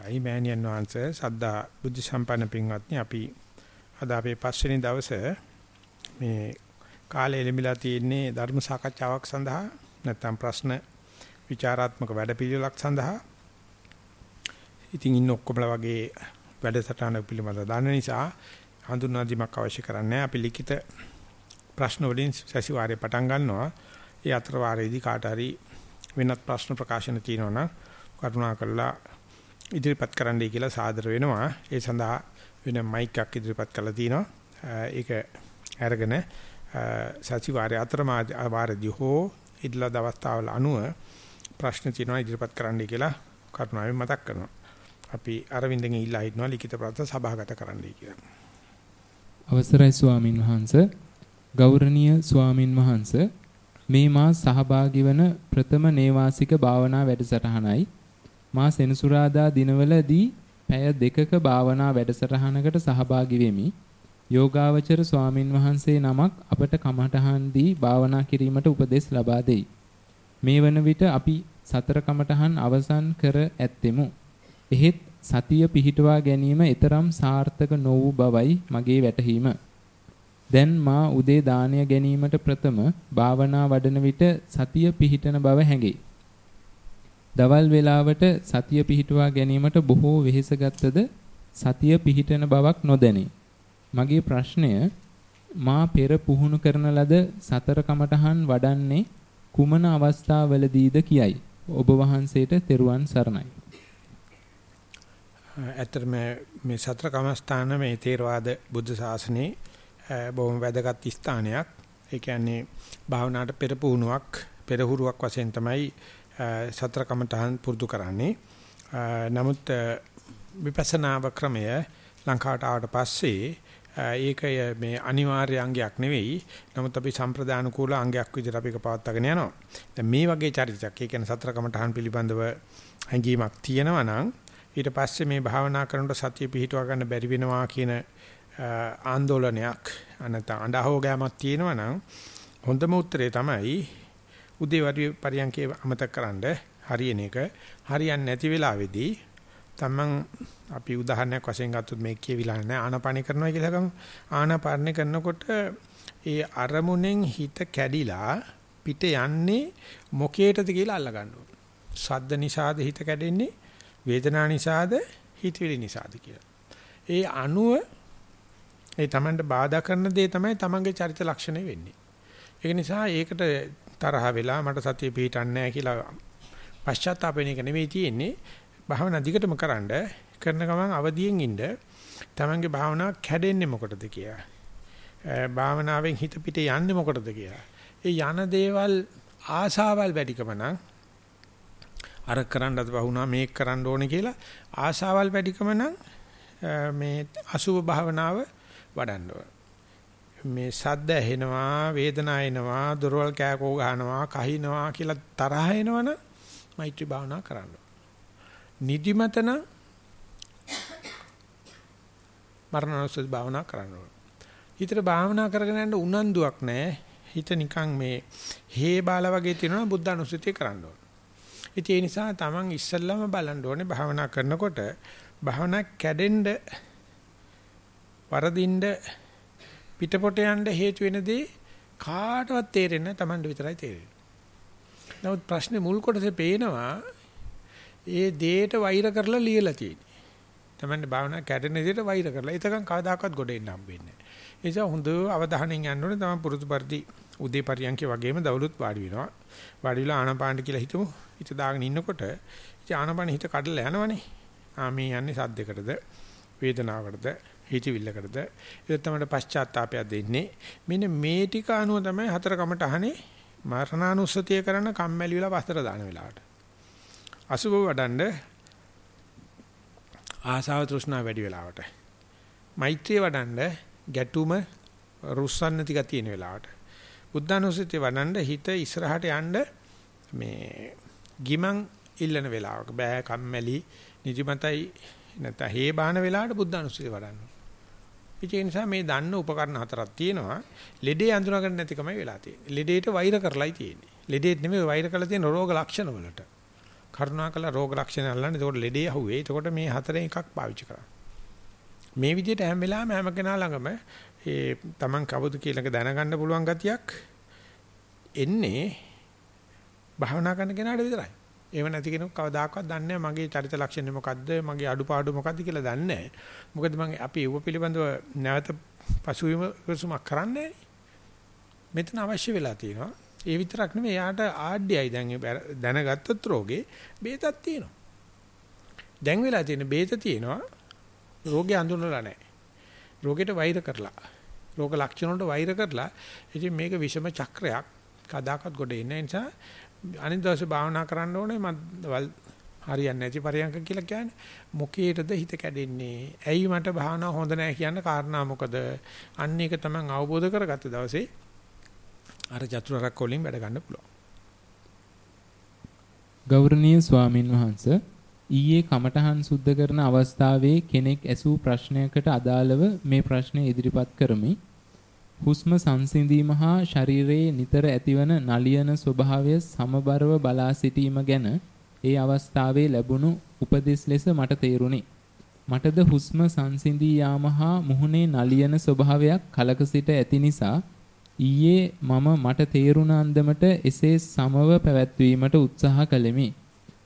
අයි මෑණියන් වහන්සේ. සද්දා බුද්ධ සම්පන්න පින්වත්නි අපි අද අපේ පස්වෙනි දවසේ මේ කාලය ලැබිලා තියෙන්නේ ධර්ම සාකච්ඡාවක් සඳහා නැත්නම් ප්‍රශ්න විචාරාත්මක වැඩපිළිවෙලක් සඳහා. ඉතින් ඉන්න ඔක්කොමලා වගේ වැඩසටහන පිළිබඳව දන්න නිසා හඳුන්වා දීමක් අවශ්‍ය කරන්නේ අපි ලිඛිත ප්‍රශ්න වලින් සැසිවාරේ පටන් ගන්නවා. ඒ අතර වාරයේදී කාට හරි වෙනත් ප්‍රශ්න ප්‍රකාශන තියෙනවා නම් කරුණාකරලා ඉදිරිපත් කරන්නයි කියලා සාදර වෙනවා. ඒ සඳහා වෙන මයික් එකක් ඉදිරිපත් කරලා තිනවා. ඒක අරගෙන සතිವಾರය අතර වාරදී හෝ ඉදලා දවස්තාවල අනුව ප්‍රශ්න තියෙනවා ඉදිරිපත් කරන්නයි කියලා කරුණාවෙන් මතක් කරනවා. අපි අරවින්දගෙන් ඉල්ලා හිටනවා ලිඛිත ප්‍රශ්න සභාගත කරන්නයි කියලා. අවසරයි ස්වාමින් වහන්සේ ගෞරවනීය ස්වාමින් වහන්සේ මේ මා සහභාගී වන ප්‍රථම නේවාසික භාවනා වැඩසටහනයි මා සෙනසුරාදා දිනවලදී පැය දෙකක භාවනා වැඩසටහනකට සහභාගී වෙමි. යෝගාවචර ස්වාමින් වහන්සේ නමක් අපට කමඨහන් දී භාවනා කිරීමට උපදෙස් ලබා දෙයි. මේ වන විට අපි සතර කමඨහන් අවසන් කර ඇත්තෙමු. එහෙත් සතිය පිහිටුවා ගැනීම ඊතරම් සාර්ථක නො වූ බවයි මගේ වැටහීම. දැන් මා උදේ දානය ගැනීමට ප්‍රථම භාවනා වඩන විට සතිය පිහිටන බව හැඟේ. දවල් වේලාවට සතිය පිහිටුවා ගැනීමට බොහෝ වෙහෙසගත්ද සතිය පිහිටන බවක් නොදැනේ. මගේ ප්‍රශ්නය මා පෙර පුහුණු කරන ලද සතර කමඨහන් වඩන්නේ කුමන අවස්ථාවලදීද කියයි. ඔබ වහන්සේට තෙරුවන් සරණයි. ඇත්තටම මේ සතර කමස්ථාන මේ තේරවාද බුද්ධ ශාසනයේ බොහොම වැදගත් ස්ථානයක්. ඒ කියන්නේ භාවනාවට පෙර පුහුණුවක් පෙරහුරුවක් වශයෙන් තමයි සතර කමඨහන් පුරුදු කරන්නේ. නමුත් විපස්සනා ක්‍රමය ලංකාවට ආවට පස්සේ ඒක මේ අනිවාර්ය අංගයක් නෙවෙයි. නමුත් අපි සම්ප්‍රදාන කූල අංගයක් විදිහට අපි ඒක පවත්වාගෙන යනවා. දැන් මේ වගේ චරිතයක්, ඒ කියන්නේ සතර කමඨහන් පිළිබඳව හැඟීමක් තියෙනවා නම් ඊට පස්සේ මේ භාවනා කරනකොට සතිය පිහිටුවා ගන්න බැරි වෙනවා කියන ආందోලනයක් අනත අඬහව ගෑමක් තියෙනවා නම් හොඳම උත්තරේ තමයි උදේ වඩි පරියන්කේ අමතක කරන්න හරියන එක හරියන්නේ නැති වෙලාවේදී තමන් අපි උදාහරණයක් වශයෙන් ගත්තොත් මේ කියවිලා නැහැ ආනාපානි කරනවා කියලා ගමු ආනාපානි කරනකොට ඒ අරමුණෙන් හිත කැඩිලා පිට යන්නේ මොකේටද කියලා අල්ල ගන්න ඕන. සද්ද නිසාද හිත කැඩෙන්නේ වේදනා නිසාද හිතවිලි නිසාද කියලා. ඒ අණුව ඒ තමන්ට බාධා කරන දේ තමයි තමන්ගේ චරිත ලක්ෂණය වෙන්නේ. ඒක නිසා ඒකට තරහ වෙලා මට සතිය පිහිටන්නේ නැහැ කියලා පශ්චාත්තාප වෙන එක නෙවෙයි තියෙන්නේ. භාවනා දිගටම කරන්ඩ කරන ගමන් අවදියෙන් ඉන්න තමන්ගේ භාවනාව කැඩෙන්නේ මොකටද කියලා. භාවනාවෙන් හිත පිට යන්නේ මොකටද කියලා. ඒ යන දේවල් ආසාවල් වැඩිකම නම් අර කරන්නත් වහුණා මේක කරන්න ඕනේ කියලා ආසාවල් වැඩිකම නම් මේ අසුභ භාවනාව වඩන්න ඕනේ. මේ සද්ද ඇහෙනවා වේදනාව එනවා දොරවල් කෑකෝ ගහනවා කහිනවා කියලා තරහ එනවනම් මෛත්‍රී භාවනා කරන්න. නිදිමතන මරණසත් භාවනා කරන්න ඕන. හිතට භාවනා කරගෙන යන්න උනන්දුවක් නැහැ. හිත නිකන් මේ හේ බාල වගේ තියෙනවා බුද්ධානුස්සතිය කරන්න ඕන. ඉතින් ඒ නිසා Taman ඉස්සල්ලාම බලන්න ඕනේ භාවනා කරනකොට භාවනා කැඩෙන්න වරදින්න පිටපොට යන්න හේතු වෙන දේ කාටවත් තේරෙන්නේ නැහැ Tamanට විතරයි තේරෙන්නේ. නමුත් ප්‍රශ්නේ මුල් කොටසේ පේනවා ඒ දේට වෛර කරලා ලියලා තියෙන්නේ. Tamanට භාවනා කැඩෙන දේට වෛර කරලා. ඒතකන් කවදාකවත් ගොඩ එන්න හම්බෙන්නේ නැහැ. ඒ නිසා හොඳ අවධානයෙන් යන්න ඕනේ තමයි පුරුදු පරිදි උදේ පරියන්කේ වගේම දවලුත් වාඩි වෙනවා. වාඩි වෙලා ආනපාන කියලා හිතමු. හිත දාගෙන ඉන්නකොට ඉතින් ආනපාන හිත කඩලා යනවනේ. ආ මේ යන්නේ සද්දයකටද වේදනාවකටද හිතවිල්ලකටද? ඒක තමයි පශ්චාත්තාවපයක් දෙන්නේ. මෙන්න මේ ටික අනුව තමයි හතර කමට අහන්නේ මරණානුස්සතිය කරන කම්මැලි වෙලා වස්තර දාන වෙලාවට. අසුබ වඩන්න ආසාව තෘෂ්ණා වැඩි වෙලාවට. මෛත්‍රිය වඩන්න ගැටුම රුස්සන්න ටික තියෙන වෙලාවට. බුද්ධානුස්සතිය වඩන්න හිත ඉස්සරහට යන්න මේ ගිමන් ඉල්ලන වෙලාවක බෑ කම්මැලි නිදිමතයි නැත්නම් හේ බාන වෙලාවට බුද්ධානුස්සතිය වඩන්න. ඒ නිසා මේ දන්න උපකරණ හතරක් තියෙනවා. ලෙඩේ අඳුනගන්න නැතිකමයි වෙලා තියෙන්නේ. ලෙඩේට වෛර කරලායි තියෙන්නේ. ලෙඩේට නෙමෙයි වෛර කරලා තියෙන රෝග ලක්ෂණ වලට. කරුණාකර රෝග ලක්ෂණ අල්ලන්න. එතකොට ලෙඩේ අහුවේ. එතකොට මේ හතරෙන් එකක් පාවිච්චි කරන්න. මේ විදිහට හැම වෙලාවෙම හැම කෙනා ළඟම ඒ Taman කවුද කියලා දැනගන්න පුළුවන් ගතියක් එන්නේ භාවනා කරන කෙනාට විතරයි. ඒව නැති කෙනෙක් කවදාකවත් දන්නේ නැහැ මගේ චරිත ලක්ෂණ මොකද්ද මගේ අඩුපාඩු මොකද්ද කියලා දන්නේ නැහැ. මොකද මම අපි ඒව පිළිබඳව නැවත පසුවිම විසුමක් කරන්නේ මෙතන අවශ්‍ය වෙලා තියෙනවා. ඒ විතරක් නෙමෙයි යාට ආඩ්‍යයි දැන් දැනගත්තොත් රෝගේ බේතක් තියෙනවා. දැන් වෙලා තියෙන බේත තියෙනවා රෝගේ අඳුනලා නැහැ. රෝගෙට වෛර කරලා රෝග ලක්ෂණ වලට වෛර කරලා ඉතින් මේක විෂම චක්‍රයක් කදාකත් ගොඩ එන නිසා අනිත් දවසේ භාවනා කරන්න ඕනේ මම හරියන්නේ නැති පරියන්ක කියලා කියන්නේ මොකේටද හිත කැඩෙන්නේ? ඇයි මට භාවනා හොඳ නැහැ කියන කාරණා මොකද? අන්න ඒක තමයි අවබෝධ කරගත්ත දවසේ අර චතුරාර්ය වලින් වැඩ ගන්න පුළුවන්. ගෞරවනීය ස්වාමින් වහන්සේ ඊයේ කමඨහන් සුද්ධ කරන අවස්ථාවේ කෙනෙක් ඇසූ ප්‍රශ්නයකට අදාළව මේ ප්‍රශ්නය ඉදිරිපත් කරමි. හුස්ම සංසිඳීම හා ශරීරයේ නිතර ඇතිවන නලියන ස්වභාවය සමබරව බලා සිටීම ගැන ඒ අවස්ථාවේ ලැබුණු උපදෙස් ලෙස මට තේරුණි. මටද හුස්ම සංසිඳී යාම හා මුහුණේ නලියන ස්වභාවයක් කලක සිට ඇති නිසා ඊයේ මම මට තේරුණ අන්දමට එසේ සමව පැවැත්වීමට උත්සාහ කළෙමි.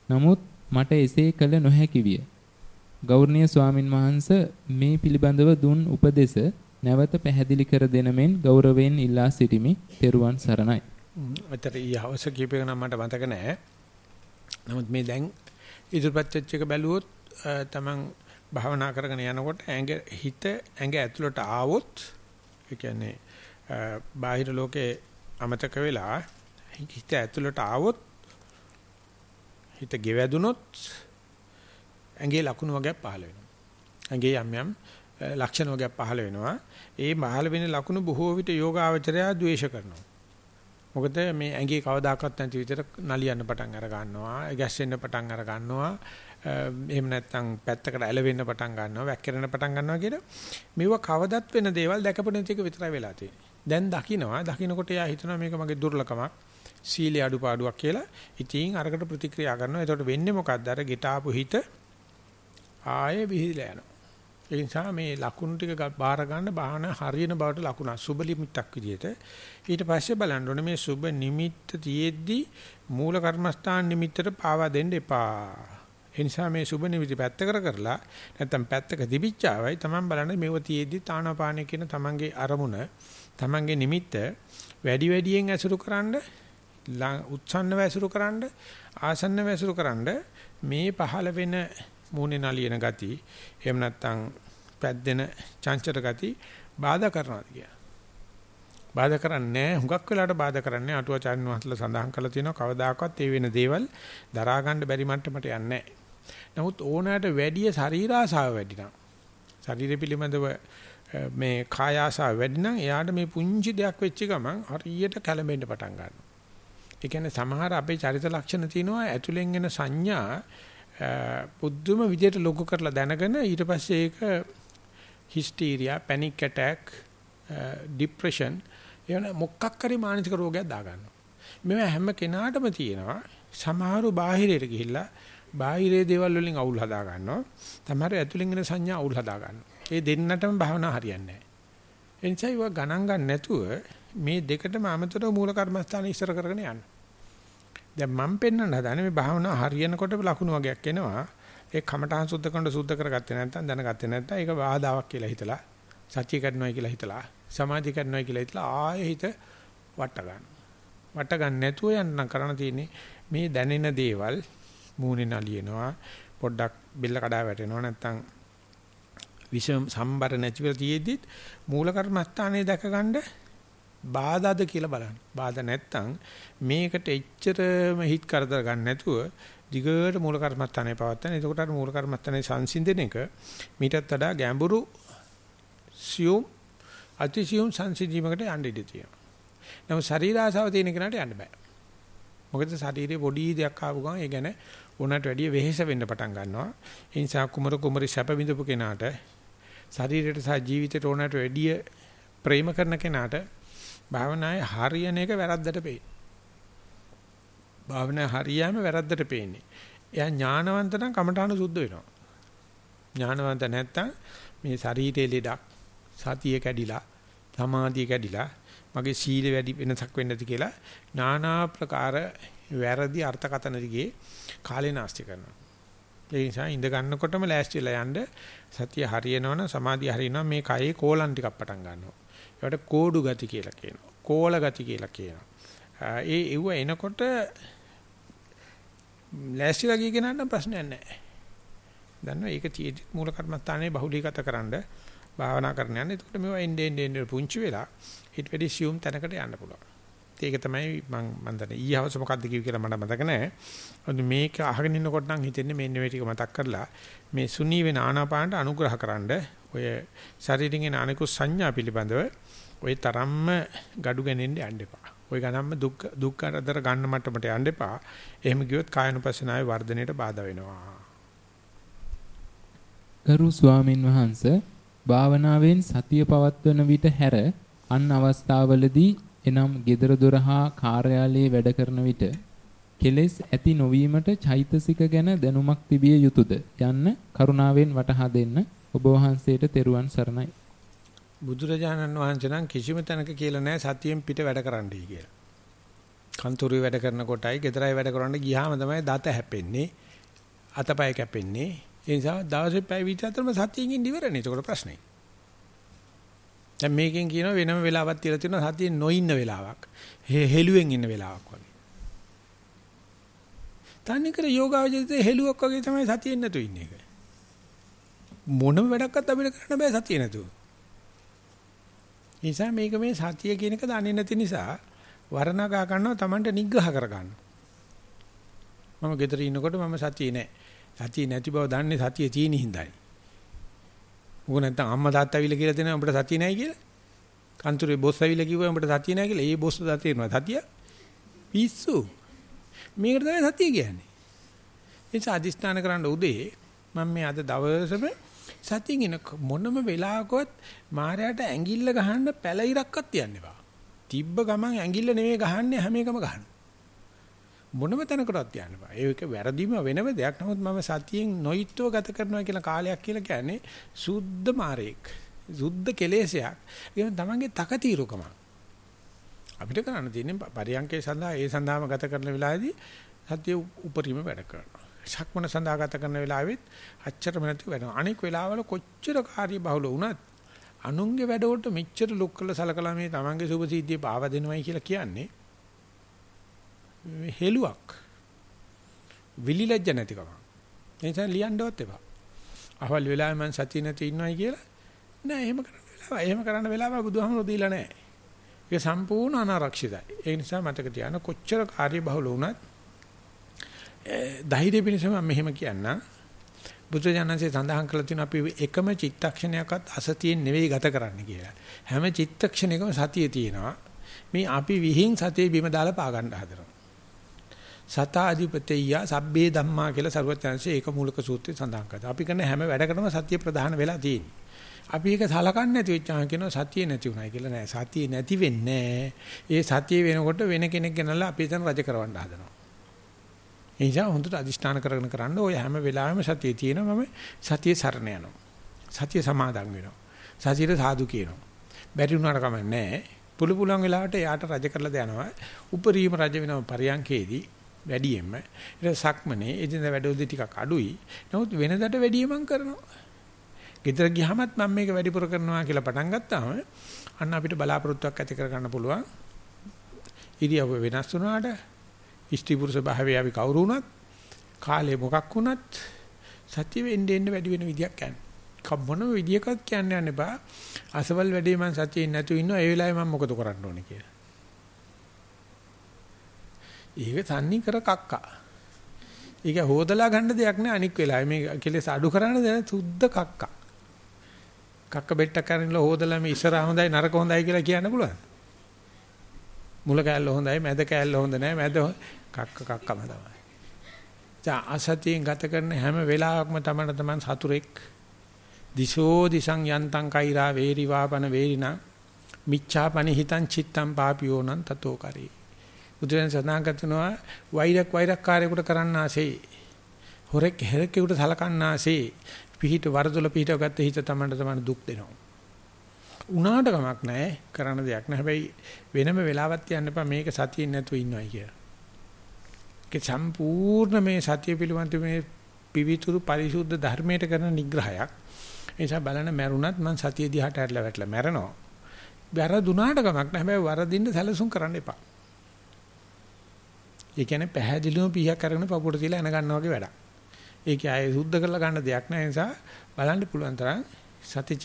නමුත් මට එසේ කළ නොහැකි විය. ගෞරවනීය ස්වාමින් වහන්සේ මේ පිළිබඳව දුන් උපදෙස් නැවත පැහැදිලි කර දෙන මෙන් ගෞරවයෙන් ඉල්ලා සිටිමි. තෙරුවන් සරණයි. අතට ඊ හවස කීපයක නම් මට මතක නැහැ. නමුත් මේ දැන් ඉදිරිපත් වෙච්ච එක බැලුවොත් තමන් භාවනා කරගෙන යනකොට ඇඟ හිත ඇඟ ඇතුළට ආවොත් ඒ කියන්නේ බාහිර ලෝකේ අමතක වෙලා හිත ඇතුළට ආවොත් හිත ගෙවැදුනොත් ඇඟේ ලකුණු වර්ගයක් පහළ වෙනවා. ඇඟේ යම් යම් ලක්ෂණ වර්ගයක් පහළ වෙනවා. ඒ පහළ වෙන ලක්ෂණ බොහෝ විට යෝගාවචරය ද්වේෂ කරනවා. මොකද මේ ඇඟේ කවදාකවත් නැති විදිහට නලියන්න පටන් අර ගන්නවා, ගැස්සෙන්න පටන් අර ගන්නවා. එහෙම නැත්නම් පැත්තකට ඇලවෙන්න පටන් ගන්නවා, වැක්කිරෙන්න පටන් ගන්නවා කියලා. මේව කවදත් වෙන දේවල් දැකපු නැති එක විතරයි වෙලා තියෙන්නේ. දැන් දකින්නවා, දකින්නකොට එයා හිතනවා මේක මගේ දුර්ලකමක්. සීලේ අඩුපාඩුවක් කියලා. ඉතින් අරකට ප්‍රතික්‍රියා කරනවා. එතකොට වෙන්නේ මොකද්ද? අර ගෙට ආපු හිත ආයේ විහිදලා යනවා. ඒ නිසා මේ ලකුණු ටික බාර ගන්න බාහන හරියන බවට ලකුණ සුබ නිමිත්තක් විදියට ඊට පස්සේ බලන්න ඕනේ මේ සුබ නිමිත්ත තියෙද්දි මූල කර්මස්ථාන නිමිත්තට පාවා දෙන්න එපා. ඒ නිසා මේ සුබ නිමිති පැත්තකර කරලා නැත්තම් පැත්තක දිවිච්චාවයි Taman බලන්න මේව තියෙද්දි තානාපාන කියන Tamanගේ අරමුණ Tamanගේ නිමිත්ත වැඩි වැඩියෙන් ඇසුරු කරන්න උත්සන්නව ඇසුරු කරන්න ආසන්නව ඇසුරු කරන්න මේ පහළ වෙන මූණේ නලියන ගති එහෙම නැත්නම් පැද්දෙන චංචල ගති බාධා කරනවාද කියලා. බාධා කරන්නේ හුඟක් වෙලාවට බාධා කරන්නේ අටුවාචාර්යන් වහන්සේලා සඳහන් කරලා තියෙනවා කවදාකවත් ඒ වෙන දේවල් දරා ගන්න බැරි මට්ටමට යන්නේ නමුත් ඕනෑමට වැඩි ශරීර ආසාව වැඩි නම් ශරීර පිළිබඳව මේ කාය ආසාව වැඩි නම් එයාට මේ පුංචි දෙයක් වෙච්ච ගමන් හරියට කැළඹෙන්න පටන් ගන්නවා. ඒ කියන්නේ සමහර අපේ චරිත ලක්ෂණ තියෙනවා ඇතුලෙන් එන සංඥා පුදුම විදියට ලොකු කරලා දැනගෙන ඊට පස්සේ ඒක හිස්ටීරියා පැනික් ඇටැක් ડિප්‍රෙෂන් එවන මොකක් හරි මානසික රෝගයක් දාගන්නවා. මේවා හැම කෙනාටම තියෙනවා. සමහරු බාහිරයට ගිහිල්ලා බාහිරේ දේවල් වලින් අවුල් හදා ගන්නවා තමයි ඇතුලින් එන සංඥා අවුල් හදා ගන්නවා ඒ දෙන්නටම භාවනා හරියන්නේ නැහැ. එනිසා ඒවා ගණන් ගන්න නැතුව මේ දෙකටම අමතරව මූල කර්මස්ථාන ඉස්සර කරගෙන යන්න. දැන් මම පෙන්වන්න හදන්නේ මේ භාවනාව හරියනකොට ලකුණු වගේක් එනවා. ඒ කමඨහං සුද්ධ කරන සුද්ධ කරගත්තේ නැත්නම් දැනගත්තේ නැත්නම් ඒක බාධාවක් කියලා හිතලා සත්‍ය කරනවායි කියලා හිතලා සමාධි කරනවායි කියලා හිතලා ආයෙ හිත වට ගන්න. වට ගන්න නැතුව යන්න කරණ තියෙන්නේ මේ දැනෙන දේවල් මූණේ නලියනවා පොඩ්ඩක් බෙල්ල කඩා වැටෙනවා නැත්නම් විෂම සම්බර නැතිවල තියෙද්දිත් මූල කර්මස්ථානයේ දැක ගන්න බාධාද කියලා බලන්න. බාධා නැත්තම් මේකට එච්චරම හිත කරදර ගන්න නැතුව දිගට මූල කර්මස්ථානේ පවත්තන. එතකොට අර මූල කර්මස්ථානේ සංසිඳන එක මීටත් වඩා ගැඹුරු සියුම් අතිසියුම් සංසිඳීමකට යන්න ඉඩ තියෙනවා. නමුත් ශරීර ආසාව තියෙන කෙනාට යන්න බෑ. මොකද ශරීරේ පොඩි දෙයක් ආපු ගමන් ඒ ගැන උනට වැඩිය වෙහෙස වෙන්න පටන් ගන්නවා. ඒ නිසා කුමර කුමරි සැප විඳපු කෙනාට ශරීරයට සහ ජීවිතයට උනට වැඩිය ප්‍රේම කරන කෙනාට භාවනාවේ හරියන එක වැරද්දට පේන. භාවනාවේ හරියම වැරද්දට පේන්නේ. එයා ඥානවන්ත නම් කමඨාන සුද්ධ වෙනවා. ඥානවන්ත නැත්තම් මේ ශරීරයේ ලෙඩක් සතිය කැඩිලා සමාධිය කැඩිලා මගේ සීල වැඩි වෙනසක් වෙන්න ඇති කියලා নানা ප්‍රකාර වැරදි අර්ථකතන දිගේ කාලේ නාස්ති කරනවා. ඒ නිසා ඉඳ ගන්නකොටම ලෑස්තිලා යන්න සතිය හරියනවනම් සමාධිය හරියනවා මේ කයේ කෝලම් ටිකක් පටන් ගන්නවා. ඒවට කෝඩු ගති කියලා කියනවා. කෝල ගති කියලා කියනවා. ඒ එව්ව එනකොට ලෑස්තිලා ගිය කෙනාට ප්‍රශ්නයක් නැහැ. දන්නවා ඒක තියෙදි මූල කර්මස්ථානයේ බහුලීගත කරන්න භාවනා කරන්න යන. එතකොට මේවා එන්නේ එන්නේ පුංචි වෙලා ඊට වැඩි සියුම් තැනකට යන්න පුළුවන්. ඒක තමයි මම මන් දන්නේ ඊ හවස මොකද්ද කිව්ව කියලා මට මතක නැහැ. මොකද මේක අහගෙන ඉන්නකොට නම් හිතෙන්නේ මෙන්න මේ ටික මතක් කරලා මේ සුනී වෙන ආනාපානට අනුග්‍රහකරනද ඔය ශරීරින් එන අනිකුත් සංඥා පිළිබඳව ඔය තරම්ම gadu ගන්නේ යන්න එපා. ඔය ගණන්ම දුක් දුක් කරදර ගන්න මට්ටමට යන්න එපා. එහෙම ගියොත් කායනුපස්සනාවේ වර්ධනයට බාධා වෙනවා. ගරු ස්වාමින් වහන්සේ භාවනාවෙන් සතිය පවත්වන විට හැර අන් අවස්ථාවලදී එනම් gedara dora හා කාර්යාලයේ වැඩ කරන විට කෙලෙස් ඇති නොවීමට චෛතසික ගැන දැනුමක් තිබිය යුතුයද යන්න කරුණාවෙන් වටහා දෙන්න ඔබ වහන්සේට තෙරුවන් සරණයි බුදුරජාණන් වහන්සේ නම් කිසිම තැනක කියලා නැහැ සතියෙන් පිට වැඩ කරන්නයි කියලා. කන්තුරුවේ වැඩ කරන කොටයි, ගෙදරයි වැඩ කරන්න ගියාම තමයි දත හැපෙන්නේ, අතපය කැපෙන්නේ. ඒ නිසා දවසේ පැය 24ම සතියෙන් ඉඳ ඉවරනේ. ඒකට ප්‍රශ්නේ. දැන් මේකෙන් කියනවා වෙනම වෙලාවක් තියලා තියෙනවා සතියෙන් නොඉන්න වෙලාවක්. හෙළුවෙන් ඉන්න වෙලාවක් වගේ. තනිකර යෝගාවචරිතේ හෙළුවක් වගේ තමයි සතියෙන් නැතු ඉන්නේ එක. මොනම වැඩක්වත් අපිට කරන්න බෑ සතිය නැතුව. නිසා මේක මේ සතිය කියන එක දන්නේ නැති නිසා වර්ණගා ගන්නවා Tamanට නිග්‍රහ කර ගන්නවා. මම ගෙදර ඉන්නකොට මම සතියේ නැහැ. සතිය නැති බව දන්නේ සතිය තියෙන හින්දායි. උග නැත්තම් අම්මා තාත්තා ඇවිල්ලා කියලා දෙනවා උඹට සතිය නැහැ කියලා. කන්තුරේ බොස් ඇවිල්ලා කිව්වා උඹට සතිය නැහැ කියලා. ඒ බොස් දා තේරෙනවා සතිය. පිස්සු. මේකට තමයි සතිය කියන්නේ. ඒ නිසා අදිස්ථාන කරන්න උදේ මම මේ අද දවසේම සතියින් ඉන මොනම වෙලාවකවත් මායයට ඇඟිල්ල ගහන්න පැල ඉරක්වත් තියන්න එපා. තිබ්බ ගමන් ඇඟිල්ල නෙමෙයි ගහන්නේ හැම එකම ගහනවා. මොනම තැනකටවත් තියන්න එපා. ඒක වැරදිම වෙනම දෙයක්. නමුත් මම සතියෙන් නොයිත්ව ගත කරනවා කියලා කාලයක් කියලා කියන්නේ සුද්ධ මාරේක්. සුද්ධ කෙලෙසයක්. ඒක තමන්ගේ තකතිරුකම. අපිට කරන්න තියෙන්නේ පරියන්කේ සඳහා ඒ සඳහාම ගත කරන වෙලාවේදී සතිය උපරිම වැඩ කරනවා. ශක්මන සඳහා ගත කරන වෙලාවෙත් අච්චරම නැති වෙනවා. අනෙක් වෙලාවල කොච්චර කාර්ය බහුල වුණත් අනුන්ගේ වැඩවලට මෙච්චර ලොක් කරලා සලකලා මේ තමන්ගේ සුභ සිද්ධිය පාව දෙනවයි කියලා කියන්නේ හෙළුවක්. විලිලැජ්ජ නැතිකම. ඒ නිසා ලියන්නවත් එපා. අහවල් වෙලාවෙ මං සතිය නැති ඉන්නවයි කියලා නෑ එහෙම කරන්න වෙලාව. එහෙම කරන්න වෙලාව බුදුහාමුදුරුවෝ දීලා නෑ. ඒක සම්පූර්ණ අනාරක්ෂිතයි. ඒ නිසා මතක තියාගන්න කොච්චර කාර්ය බහුල වුණත් ධෛර්ය පිණිස මම මෙහෙම කියන්නම්. බුදුජානන්සේ සඳහන් කළ තියෙන අපි එකම චිත්තක්ෂණයක්වත් අසතියෙන් නෙවෙයි ගත කරන්න කියලා. හැම චිත්තක්ෂණයකම සතිය තියෙනවා. මේ අපි විහිං සතිය බිම දාලා පා ගන්න හදනවා. සතාධිපතේය සබ්බේ ධම්මා කියලා සරුවචනන්සේ ඒක මූලික සූත්‍රයේ සඳහන් කරා. අපි කරන හැම වැඩකටම සතිය ප්‍රධාන වෙලා තියෙන්නේ. අපි ඒක සලකන්නේ නැති වෙච්චාම කියනවා සතිය නැති උනායි කියලා නෑ. සතිය නැති වෙන්නේ ඒ සතිය වෙනකොට වෙන කෙනෙක් ගෙනල්ලා අපි එතන රජ කරවන්න හදනවා. ඒ නිසා හොඳට අදිෂ්ඨාන කරගෙන කරන්න ඔය හැම වෙලාවෙම සතිය තියෙනවා මම සතිය සරණ යනවා. සතිය සමාදන් වෙනවා. සතියට සාදු කියනවා. බැරි වුණාට කමක් නැහැ. පුළු පුළුවන් වෙලාවට යාට රජ කරලා දෙනවා. උපරිම රජ වෙනව පරියන්කේදී වැඩියෙන්ම ඊට සක්මනේ එදින වැඩවලදී ටිකක් අඩුයි. නමුත් වෙනදට වැඩිය මම කරනවා. ගෙදර ගියාමත් මම මේක වැඩිපුර කරනවා කියලා පටන් ගත්තාම අන්න අපිට බලාපොරොත්තුවක් ඇති කර ගන්න පුළුවන්. ඉරියව්ව වෙනස් වුණාට ස්ත්‍රී පුරුෂ භාවය අපි කවුරු වුණත් කාලේ මොකක් වුණත් සත්‍ය වෙන්නේ එන්න වැඩි වෙන විදියක් යන්නේ. මොනම විදියකත් කියන්න යන්න එපා. අසවල් වැඩේ මම සත්‍යෙ නැතුව ඉන්නවා ඒ වෙලාවේ මම මොකද කරන්න ඕනේ කියලා. ඒක තන්නේ කර කක්කා. ඒක හොදලා ගන්න දෙයක් නෑ අනික් වෙලාවේ මේ කෙලෙස් අඩු කරන්න දෙන සුද්ධ කක්කා. කක්ක බෙට්ටක් කරනilla හොදලා මේ ඉස්සරහ හොඳයි නරක හොඳයි කියලා කියන්න පුළුවන්. මුල කෑල්ල හොඳයි මැද කෑල්ල හොඳ නැහැ මැද කක්ක කක්කම තමයි. දැන් අසතියෙන් ගත කරන හැම වෙලාවකම තමයි තමන් සතුරෙක් දිශෝ දිසං යන්තං කෛරා වේරි වාපන වේරිනා මිච්ඡාපනි හිතං චිත්තං පාපියෝනං තතෝ කරේ. බුදුන් සදාන් කරනවා වෛරක් වෛරක්කාරයෙකුට කරන්න ආසේ හොරෙක් හෙරකෙකුට සලකන්නාසේ පිහිට වරදොල පිහිටව ගත්ත හිත තමන්ට තමන් දුක් දෙනවා. උනාට කමක් නැහැ කරන්න දෙයක් නැහැ. හැබැයි වෙනම වෙලාවක් තියන්න එපා මේක සතියෙන් නැතුව ඉන්නවයි කියලා. ඒක සම්පූර්ණ මේ සතිය පිළිබඳ මේ පිවිතුරු පරිසුද්ධ ධර්මයට කරන නිග්‍රහයක්. ඒ නිසා බලන්න මැරුණත් මං සතිය දිහාට ඇරලා වැටලා මැරෙනවා. වැරදුනාට කමක් නැහැ. හැබැයි වරදින්න සැලසුම් කරන්න එපා. ඒ කියන්නේ පැහැදිලිවම පීයක් අරගෙන පපුවට තියලා එන ගන්නවා වගේ වැඩක්. ඒක ආයේ සුද්ධ කරලා ගන්න දෙයක් නැහැ. නිසා බලන්න පුළුවන් තරම් සති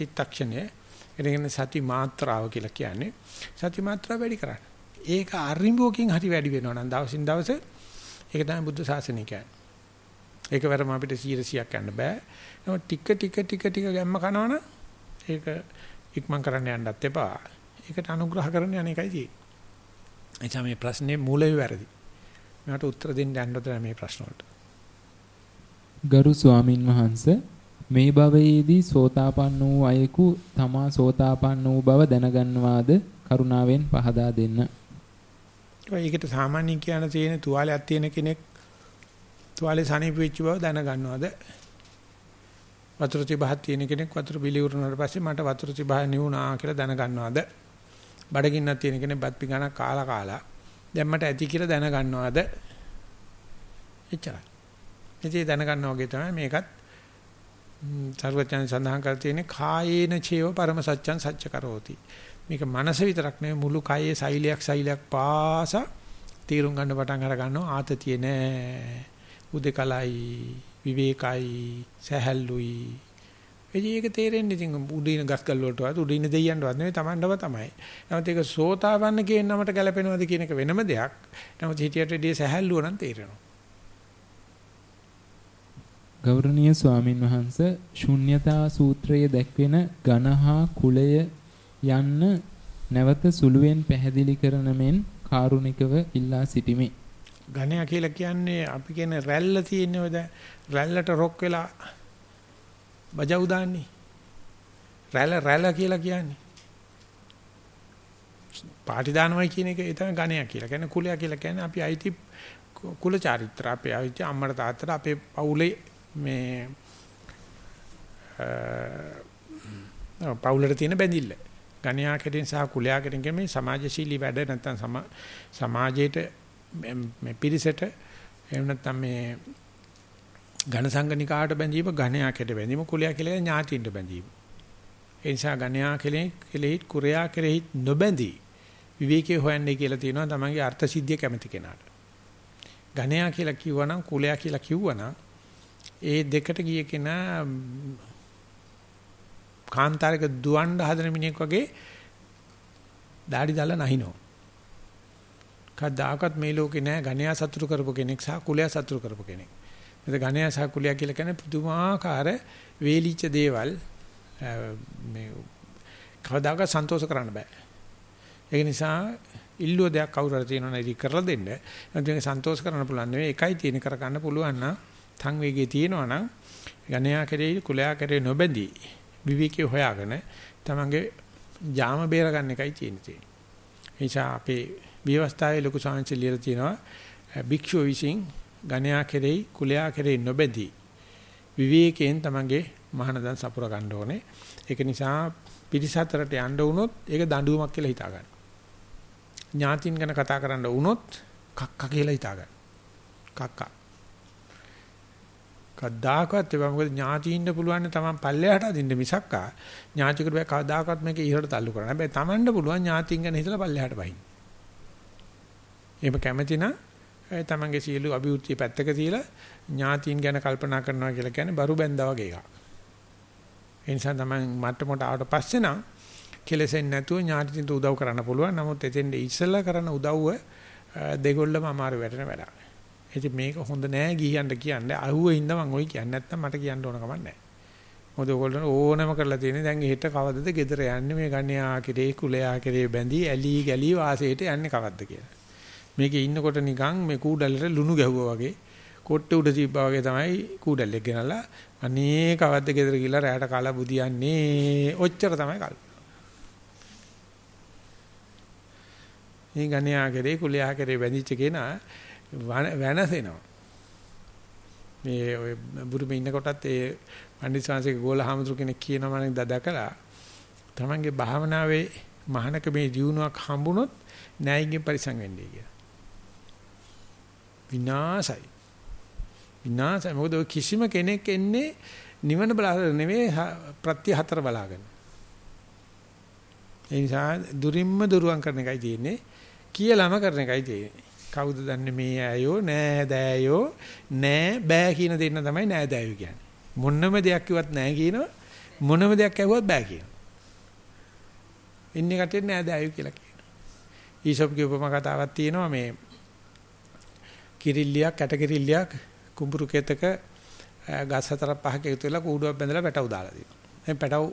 චිත්තක්ෂණය එනගෙන සති මාත්‍රාව කියලා කියන්නේ සති මාත්‍රාව වැඩි කරන්න. ඒක අරිඹුවකින් හරි වැඩි වෙනවා නම් දවසින් දවස ඒක තමයි බුද්ධ ශාසනය කියන්නේ. ඒකවරම අපිට 100ක් යන්න බෑ. නමුත් ටික ටික ටික ටික ගැම්ම කනවනම් ඒක ඉක්මන් කරන්න යන්නත් එපා. ඒකට අනුග්‍රහ කරන්න යන එකයි තියෙන්නේ. එචා මේ ප්‍රශ්නේ මූලය වැරදි. මට උත්තර දෙන්න යන්නද මේ ප්‍රශ්න වලට. ගරු ස්වාමින් වහන්සේ මේ භවයේදී සෝතාපන්න වූ අයෙකු තමා සෝතාපන්න වූ බව දැනගන්නවාද කරුණාවෙන් පහදා දෙන්න. ඒකට සාමාන්‍ය කියන තියෙන තුවාලයක් තියෙන කෙනෙක් තුවාලේ සනීප වෙච්ච බව දැනගන්නවද? වතුර තිබහක් තියෙන කෙනෙක් වතුර බිලි උරුනාට පස්සේ මට වතුර තිබහ නිවුණා කියලා දැනගන්නවද? බඩගින්නක් තියෙන කෙනෙක් බත් පිඟානක් කාලා කාලා දැන් මට ඇති කියලා දැනගන්නවද? එච්චරයි. ඉතින් දැනගන්නා වගේ තමයි මේකත් සර්වඥයන් සඳහන් කර තියෙන්නේ කායේන චේව පරම සත්‍යං සත්‍ය කරෝති. මේක මනස විතරක් නෙවෙයි මුළු කයේ සෛලයක් සෛලයක් පාසා තීරුම් ගන්න පටන් අර ගන්නවා ආතතිය නෑ. උදේකලයි විවේකයි සහැල්ලුයි ඒක තේරෙන්නේ ඉතින් උඩින ගස්කල් වලටවත් උඩින දෙයියන්ටවත් නෙවෙයි Tamandව තමයි. නමුත් ඒක සෝතාපන්න කියන නමට ගැලපෙනවද කියන එක වෙනම දෙයක්. නමුත් හිටියට දී සහැල්ලුව නම් තේරෙනවා. ගෞරවනීය ස්වාමින් වහන්සේ ශුන්්‍යතා සූත්‍රයේ දැක්වෙන ඝනහා කුලය යන්න නැවත සුළුවෙන් පැහැදිලි කරන මෙන් කාරුණිකව ඉල්ලා සිටිමි. ඝණයා කියලා කියන්නේ අපි කියන රැල්ල තියෙන්නේ ඔය රැල්ලට රොක් වෙලා බජව් දාන්නේ. රැළ රැළ කියලා කියන්නේ. පාටි දානවයි කියන එක ඒ තමයි ඝණයා කියලා. කියන්නේ කුලයා කියලා කියන්නේ අපි අයිති කුල චාරිත්‍ර අපේ අයිති අම්මට තාත්තට අපේ පවුලේ මේ පවුලට තියෙන බැඳිල්ල. ගණ්‍යා කෙටින් සහ කුලයා කෙටින් කියන්නේ සමාජශීලී වැඩ නැත්නම් සමාජයේට මේ පිරිසට එහෙම නැත්නම් මේ ඝන සංගනිකාට බැඳීම ඝණයා කෙට බැඳීම කුලයා කියලා ඥාතියින්ට බැඳීම. ඒ නිසා ඝණයා කෙලෙහි කෙලෙහි කුරයා කෙරෙහි නොබැඳී විවේකයේ හොයන්නේ කියලා තියෙනවා තමන්ගේ අර්ථ සිද්ධිය කැමති කෙනාට. ඝණයා කියලා කිව්වනම් කුලයා කියලා කිව්වනම් ඒ දෙකට ගිය කෙනා කාන්තාරයක දුවන්න හදන මිනිහෙක් වගේ দাঁඩි දාලා නැහිනෝ. කවදාකවත් මේ ලෝකේ නෑ ගණ්‍යා සතුරු කරපු කෙනෙක් සහ කුලයා සතුරු කරපු කෙනෙක්. මෙතන ගණ්‍යා සහ කුලයා කියලා කියන්නේ පුදුමාකාර වේලිච්ච දේවල් මේ කවදාකවත් සන්තෝෂ කරන්න බෑ. ඒ නිසා ඉල්ලුව දෙයක් කවුරු හරි තියෙනවා නේද කරලා දෙන්න. නැත්නම් සන්තෝෂ කරන්න පුළුවන් නෙවෙයි එකයි තියෙන කරගන්න පුළුවන් නම් තන් වේගයේ තියෙනවා නම් ගණයා කෙරෙහි කුලයා කෙරෙහි නොබැඳී විවිකේ හොයාගෙන තමන්ගේ ජාම බේර ගන්න එකයි තියෙන්නේ. ඒ නිසා අපේ විවස්ථාවේ ලොකු සංහස ලියලා තියෙනවා භික්ෂුව විසින් ගණයා කෙරෙහි කුලයා කෙරෙහි නොබැඳී විවේකයෙන් තමන්ගේ මහානදන් සපුර ගන්න ඕනේ. ඒක නිසා පිරිසතරට යන්න වුණොත් ඒක දඬුවමක් කියලා හිතා ගන්න. ඥාතින් ගැන කතා කරන්න වුණොත් කක්ක කියලා හිතා ගන්න. කක්කා කවදාකවත් ඒවා මොකද ඥාතියින්න පුළුවන් නම් Taman පල්ලෙහාට අදින්න මිසක්කා ඥාතිකට බෑ කවදාකවත් මේක ඉහළට තල්ලු කරන්න. හැබැයි Tamanට පුළුවන් ඥාතියින් ගැන හිතලා පල්ලෙහාට වහින්න. එහෙම කැමති නම් තමන්ගේ සියලු අභිවෘත්ති පැත්තක තියලා ඥාතීන් ගැන කල්පනා කරනවා කියලා කියන්නේ බරු බැඳා වගේ එකක්. ඒ නිසා තමයි මට්ටමට ආවට පස්සේ නම් කෙලෙසෙන්නේ නැතුව ඥාතින්ට උදව් කරන්න පුළුවන්. නමුත් එතෙන්ද ඉස්සෙල්ලා කරන උදව්ව දෙගොල්ලම අමාරු වැටෙන වැඩක්. ඉතින් මේක හොඳ නෑ ගිහින්ද කියන්නේ. අහුවේ ඉන්න මං ඔයි කියන්නේ නැත්නම් මට කියන්න ඕන කමක් නෑ. මොකද ඕගොල්ලෝ ඕනම කරලා තියෙන්නේ දැන් හෙට කවදද ගෙදර යන්නේ මේ ගණ්‍යා කෙරේ කුලයා කෙරේ බැඳී ඇලි ගලි වාසයට යන්නේ කවද්ද කියලා. මේකේ ඉන්නකොට නිකන් මේ කූඩල්ලට ලුණු ගැහුවා වගේ කොට්ටේ උඩ තිබ්බා වගේ තමයි කූඩල්ලෙක් ගෙනල්ලා අනේ කවද්ද ගෙදර ගිහලා රැයට කාලා බුදියන්නේ ඔච්චර තමයි කල්පනා. මේ ගණ්‍යා කෙරේ කුලයා කෙරේ බැඳිච්ච කෙනා වෙනසෙනවා. මේ ඔය බුරුමේ ඉන්න කොටත් ඒ පණ්ඩිත ශාන්සික ගෝලහාමුදුරු කෙනෙක් කියනවා මම දැකලා තමන්ගේ භාවනාවේ මහානක මේ ජීවුණාවක් හම්බුනොත් ණයයෙන් පරිසං වෙන්නේ කියලා. විනාසයි. විනාසයි මොකද කිසිම කෙනෙක් එන්නේ නිවන බලාගෙන නෙවෙයි ප්‍රත්‍ය හතර බලාගෙන. ඒ නිසා දුරින්ම දුරුවන් කරන එකයි තියෙන්නේ. කියලාම කරන එකයි තියෙන්නේ. කවුද දන්නේ මේ ඇයෝ නෑ දෑයෝ නෑ බෑ කියන දෙන්න තමයි නෑ දෑයෝ කියන්නේ. මොනම දෙයක් කිව්වත් නෑ කියනවා මොනම දෙයක් ඇහුවත් බෑ කියනවා. ඉන්නේ කටේ නෑ දෑයෝ කියලා කියනවා. ඊසොප්ගේ උපමා කතාවක් තියෙනවා මේ කිරිල්ලියක් ඇට කිරිල්ලියක් කුඹුරු කෙතක ගස් හතර පහක එකතු වෙලා කූඩුවක් බැඳලා පැටව දාලා තියෙනවා. දැන් පැටව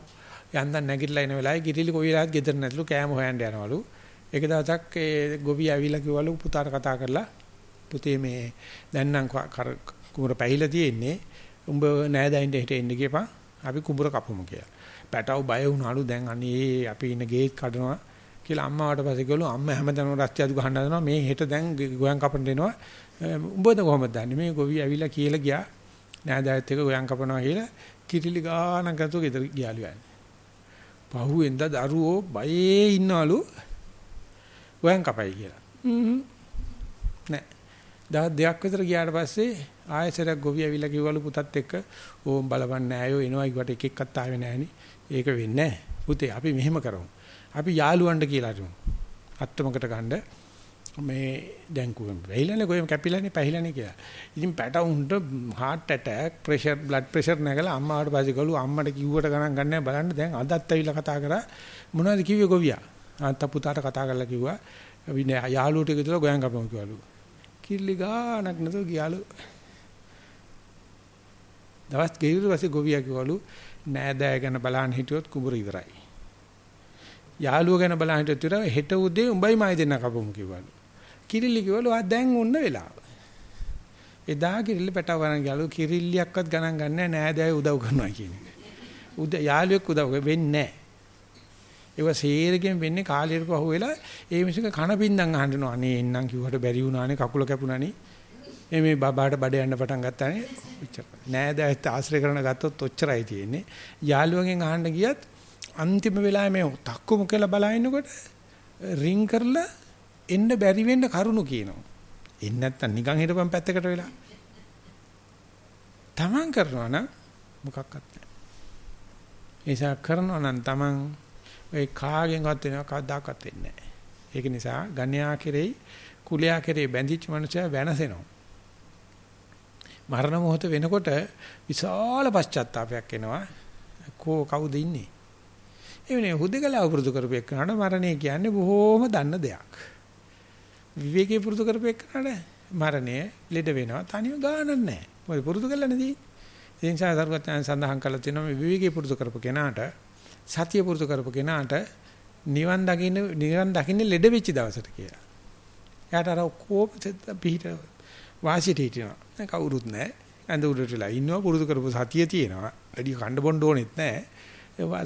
යන්දන් නැගිටලා එන වෙලාවේ කිරිල්ලි කොයි වෙලාවත් ගෙදර නැතිලු කෑම හොයන්න යනවලු. එක දවසක් ඒ ගොවි ඇවිල්ලා කිව්වලු පුතාට කතා කරලා පුතේ මේ දැන් නම් කුඹර පැහිලා තියෙන්නේ. උඹ නෑදෑයින්ට හිට එන්න ගියපන්. අපි කුඹර කපමු කියලා. පැටව බය වුණාලු දැන් අනේ අපි ඉන්න ගේට් කඩනවා කියලා අම්මාවට පස්සේ කිව්වලු අම්මා හැමදාම රස්ති අදු ගහන්න හදනවා. මේ හෙට දැන් ගෝයන් කපන්න දෙනවා උඹද කොහොමද දන්නේ? මේ ගොවි ඇවිල්ලා කියලා ගියා. නෑදෑයත් එක්ක ගෝයන් කපනවා කියලා කිරිලි ගානක් ගත්තු ගෙදර ගියාලු යන්නේ. පහුවෙන්ද දරුවෝ බයේ ඉන්නවලු. ගෝයන් කපයි කියලා. නෑ. දවස් දෙකක් විතර ගියාට පස්සේ ආයෙසරක් ගොවි ඇවිල්ලා කිව්වලු පුතත් එක්ක ඕම් බලපන් නෑයෝ එනවා ඊට එක එක්කත් ආවේ නෑනේ. ඒක වෙන්නේ නෑ. පුතේ අපි මෙහෙම කරමු. අපි යාළුවන්ට කියලා දුමු. අත්තමකට ගන්න මේ දැන් කොහොම වෙයිලානේ කොහොම කැපිලානේ පැහිලානේ කියලා. ඉතින් පැටවුන්ට heart attack pressure blood pressure නැගලා අම්මාට පස්සේ ගලු අම්මට කිව්වට ගණන් ගන්නෑ බලන්න දැන් අදත් ඇවිල්ලා කතා කරා මොනවද කිව්වේ ගොවියා. අන්ත පුතාට කතා කරලා කිව්වා විනේ යාළුවට එකතුලා ගෝයන් කපමු කිව්වලු. කිල්ලි ගානක් නැතුව ගියාලු. දවස් ගෙවිරු පස්සේ ගොවියා කිව්වලු නෑදෑ ගැන බලන්න හිටියොත් කුඹුර ඉවරයි. යාළුව ගැන බලන්න හිටියොත් ඉවරයි හෙට උදේ උඹයි මයි දෙන්න කපමු කිව්වලු. කිරිල්ලි කිව්වලු ආ දැන් ඔන්න වෙලාව. එදා කිරිල්ලි පැටව ගණන් ගියාලු කිරිල්ලියක්වත් ගණන් ගන්නෑ නෑදෑ උදව් කරනවා කියන එක. උද යාළුවෙක් උදව් වෙන්නේ නෑ. ඒක සේරගෙන් වෙන්නේ කාලයට පහුවෙලා ඒ මිනිස්සුක කන පින්දම් අහනවා. අනේ එන්නම් කිව්වට බැරි වුණානේ කකුල කැපුණානේ. මේ මේ බබාට බඩ යන්න පටන් ගත්තානේ. ඔච්චර. නෑදෑයත් ආශ්‍රය කරන ගත්තොත් ඔච්චරයි තියෙන්නේ. යාළුවගෙන් අහන්න ගියත් අන්තිම වෙලාවේ මේ තක්කු මුකලා බලනකොට රින් කරලා එන්න බැරි වෙන්න කරුණු කියනවා. එන්නේ නැත්තම් නිකන් හිටපන් පැත්තකට වෙලා. තමන් කරනවා නම් මොකක්වත් නැහැ. ඒසා කරනවා නම් තමන් ඒ කාගෙන්වත් වෙනවා කවදාකවත් වෙන්නේ නැහැ. ඒක නිසා ගණ්‍යා කෙරෙහි කුලයා කෙරෙහි බැඳිච්ච මනුස්සයා වෙනසෙනවා. මරණ මොහොත වෙනකොට විශාල පශ්චාත්තාවයක් එනවා. කෝ කවුද ඉන්නේ? එවනේ හුදකලා පුරුදු කරපෙන්නාට මරණය කියන්නේ බොහෝම දන්න දෙයක්. විවේකී පුරුදු කරපෙන්නාට මරණය ලෙඩ වෙනවා තනියම ගානක් නැහැ. මොකද පුරුදු කරලා නැදී. ඒ නිසා සරුවත්යන් සඳහන් කළා තියෙනවා මේ විවේකී පුරුදු කරපු කෙනාට සතිය පුරුදු කරපු කෙනාට නිවන් දකින්න නිවන් දකින්නේ ලෙඩ වෙච්ච දවසට කියලා. එයාට අර කොහොම පිට වාසියට හිටිනවා. දැන් කවුරුත් නැහැ. ඇඳ උඩට වෙලා ඉන්නවා පුරුදු කරපු සතිය තියෙනවා. වැඩි කණ්ඩ බොණ්ඩ ඕනෙත් නැහැ.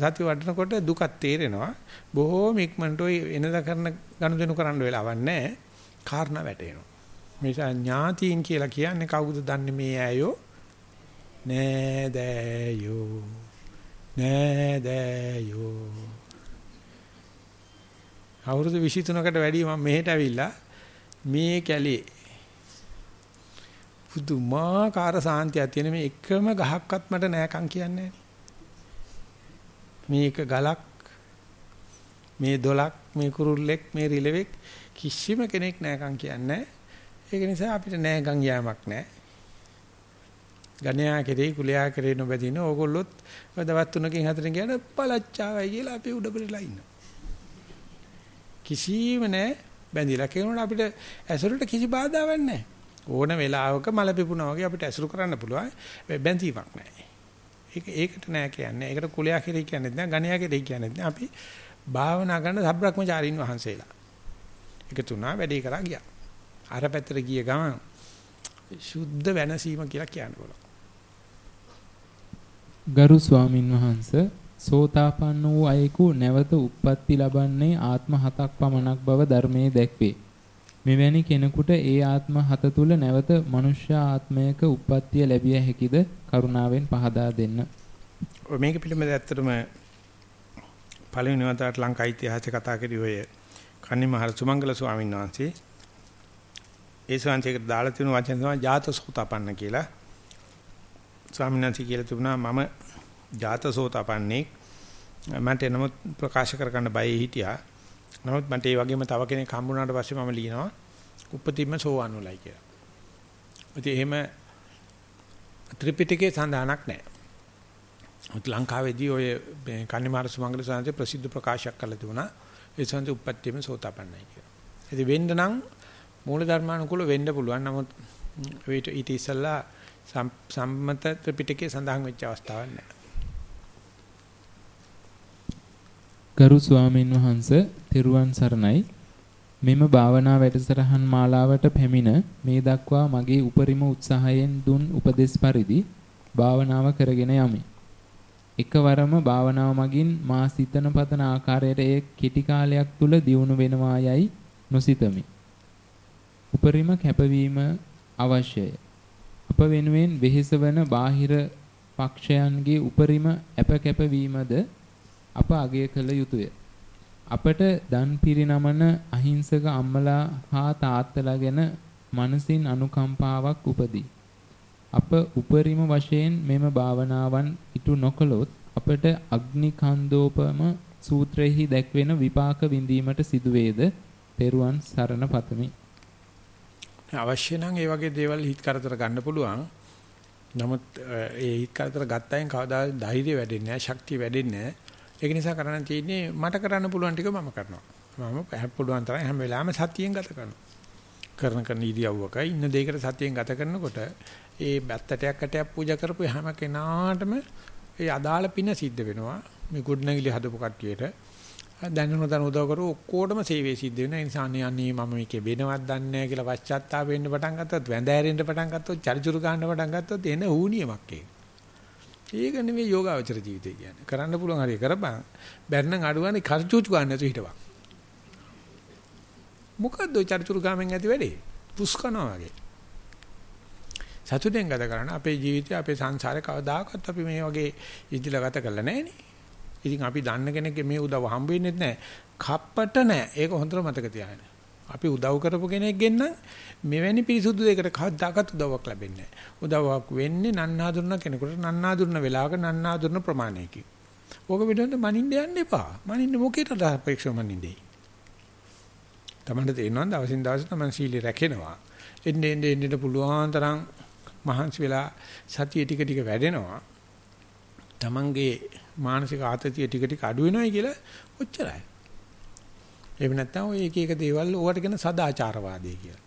සතිය වඩනකොට දුකක් තේරෙනවා. බොහෝම ඉක්මනට ඔය එනද කරන ගනුදෙනු කරන්න වෙලාවක් නැහැ. කාරණා වැටෙනවා. මේසා ඥාතීන් කියලා කියන්නේ කවුද දන්නේ මේ ඇයෝ? නෑ දෑයෝ. නෑ දෑයෝ. අවුරුදු 23කට වැඩි මම මෙහෙට ඇවිල්ලා මේ කැලේ පුදුමාකාර සාන්තියක් තියෙන මේ එකම ගහක්වත් මට නෑකම් කියන්නේ මේක ගලක් මේ දොලක් මේ කුරුල්ලෙක් මේ රිලෙවෙක් කිසිම කෙනෙක් නෑකම් කියන්නේ ඒක නිසා අපිට නෑකම් යෑමක් නෑ ගණයා කෙරේ කුලයා කෙරේ නොබැදින ඕගොල්ලොත් දවස් තුනකින් හතරකින් කියන පළච්චාවයි කියලා අපි උඩ පෙරලා ඉන්නවා කිසිම නෑ බැඳිලා කියනකොට අපිට ඇසුරට කිසි බාධාවක් නැහැ ඕන වෙලාවක මල පිපුණා වගේ අපිට ඇසුරු කරන්න පුළුවන් බැඳීමක් නැහැ. ඒක ඒකට නෑ කියන්නේ. ඒකට කුලයා කෙරෙහි කියන්නේ නැහැ. ගණයා කෙරෙහි කියන්නේ නැහැ. අපි භාවනා කරන සබ්‍රක්‍මචාරින් වහන්සේලා. ඒක තුනා වැඩේ කරා ගියා. අර පැත්තට ගිය ගමන් සුද්ධ වෙනසීම කියලා කියන්න පුළුවන්. ගරු ස්වාමින් වහන්සේ සෝතාපන්න වූ අයෙකු නැවත උප්පත්ති ලබන්නේ ආත්ම හතක් පමණක් බව ධර්මයේ දැක්වේ. මෙවැනි කෙනෙකුට ඒ ආත්ම හත තුල නැවත මනුෂ්‍ය ආත්මයක උප්පත්තිය ලැබිය හැකිද කරුණාවෙන් පහදා දෙන්න. මේක පිළිබඳව ඇත්තටම පළවෙනි වතාවට ලංකා ඉතිහාසය කතා කරේ ඔය කන්නිමහර සුමංගල ස්වාමීන් වහන්සේ. ඒ ස්වාමීන්චේකට දාලා තියෙන වචන තමයි ජාතසෝතපන්න කියලා. ස්වාමීන් වහන්සේ කියලා තිබුණා මම ජාතසෝතපන්නේ මන්ට නමුත් ප්‍රකාශ කරගන්න බයයි හිටියා. නමුත් මන්ට ඒ වගේම තව කෙනෙක් හම්බුනාට පස්සේ මම ලියනවා උපතින්ම සෝවන් උලයි කියලා. ඉතින් එහෙම ත්‍රිපිටකේ සඳහනක් නැහැ. උත් ලංකාවේදී ඔය කන්නිමාර සුමංගල සාන්තේ ප්‍රසිද්ධ ප්‍රකාශයක් කළා තිබුණා. ඒ සඳ උපත්තියම සෝතාපන්නයි කියලා. ඉතින් වෙන්න නම් මූල ධර්මානුකූල වෙන්න පුළුවන්. නමුත් ඊට ඉස්සල්ලා සම්මත ත්‍රිපිටකේ සඳහන් වෙච්ච අවස්ථාවක් නැහැ. ගරු ස්වාමින් වහන්ස තෙරුවන් සරණයි මෙම භාවනා වැඩසටහන් මාලාවට පැමිණ මේ දක්වා මගේ උපරිම උත්සාහයෙන් දුන් උපදෙස් පරිදි භාවනාව කරගෙන යමි. එකවරම භාවනාව මගින් මා සිතන පතන ආකාරයට එය කෙටි කාලයක් තුල දියුණු වෙනවා යයි නොසිතමි. උපරිම කැපවීම අවශ්‍යය. අප වෙනුවෙන් වෙහෙසවන බාහිර පක්ෂයන්ගේ උපරිම අප කැපවීමද අප අගය කළ යුතුය. අපට දන් පිරිනමන අහිංසක අම්මලා හා තාත්තලා ගැන මනසින් අනුකම්පාවක් උපදී. අප උපරිම වශයෙන් මෙම භාවනාවන් ඉටු නොකළොත් අපට අග්නිකන්දෝපම සූත්‍රයේහි දැක්වෙන විපාක විඳීමට සිදුවේද? තෙරුවන් සරණ පතමි. අවශ්‍ය නම් ඒ වගේ දේවල් හිත කරදර ගන්න පුළුවන්. නමුත් ඒ හිත කරදර ගත්තයින් කවදා ධෛර්යය වැඩෙන්නේ නැහැ, ශක්තිය වැඩෙන්නේ නැහැ. ඒක නිසා කරන්න තියෙන්නේ මට කරන්න පුළුවන් ටික මම කරනවා. මම පුළුවන් තරම් හැම වෙලාවෙම සතියෙන් ගත කරනවා. කරන කරන ඉරියව්වක ඉන්න දෙයකට සතියෙන් ගත කරනකොට ඒ බත්තටයක් කටයක් පූජා කරපු හැම කෙනාටම ඒ අදාළ පින සිද්ධ වෙනවා. මේ ගුඩනැගිලි හදපු කට්ටියට දැනුන දන උදව් කරු ඔක්කොටම සේවය සිද්ධ වෙනවා. ඒ නිසා අනේ අනේ මම මේකේ වෙනවත් දන්නේ නැහැ කියලා පශ්චාත්තාප වෙන්න පටන් ගත්තොත් වැඳ ඇරෙන්න පටන් ගත්තොත් චරිචුරු ගන්න පටන් ගත්තොත් එන ඌනියමක් ඒක. ඒක නෙමෙයි යෝගාවචර ජීවිතය කියන්නේ. කරන්න පුළුවන් හරිය කරපන්. බැරනම් අඩුවන්නේ කරචුචු ගන්න නැතුව හිටපන්. මොකද්ද ඔය චරිචුරු ගාමෙන් ඇති වැඩේ? පුස්කනවා වගේ. සතුටෙන් ගත කරන අපේ ජීවිතය අපේ සංසාරේ කවදාකවත් අපි මේ වගේ ඉදිරියට ගත කරලා නැහැ ඉතින් අපි දන්න කෙනෙක්ගේ මේ උදව් හම්බ වෙන්නේ නැහැ. කප්පට නැහැ. ඒක හොඳට මතක තියාගන්න. අපි උදව් කරපු කෙනෙක්ගෙන් නම් මෙවැනි පිරිසුදු දෙයකට කවදාකවත් උදව්වක් ලැබෙන්නේ නැහැ. උදව්වක් වෙන්නේ නන්නාඳුන කෙනෙකුට නන්නාඳුන වෙලාවක නන්නාඳුන ප්‍රමාණයකින්. ඕක පිටවෙන්න මනින්න යන්න එපා. මනින්න මොකේටද අපේක්ෂව මනින්නේ? තමන්ට තේරෙනවා දවසින් දවස තමන් සීලය රැකෙනවා. එන්නේ එන්නේ එන්නේ පුළුවන් තරම් මහන්සි වෙලා සතිය ටික ටික වැඩෙනවා. තමන්ගේ මානසික ආතතිය ටික ටික අඩු වෙනවයි කියලා ඔච්චරයි. එහෙම නැත්නම් ඔය එක එක දේවල් ඕවට කියන සදාචාරවාදී කියලා.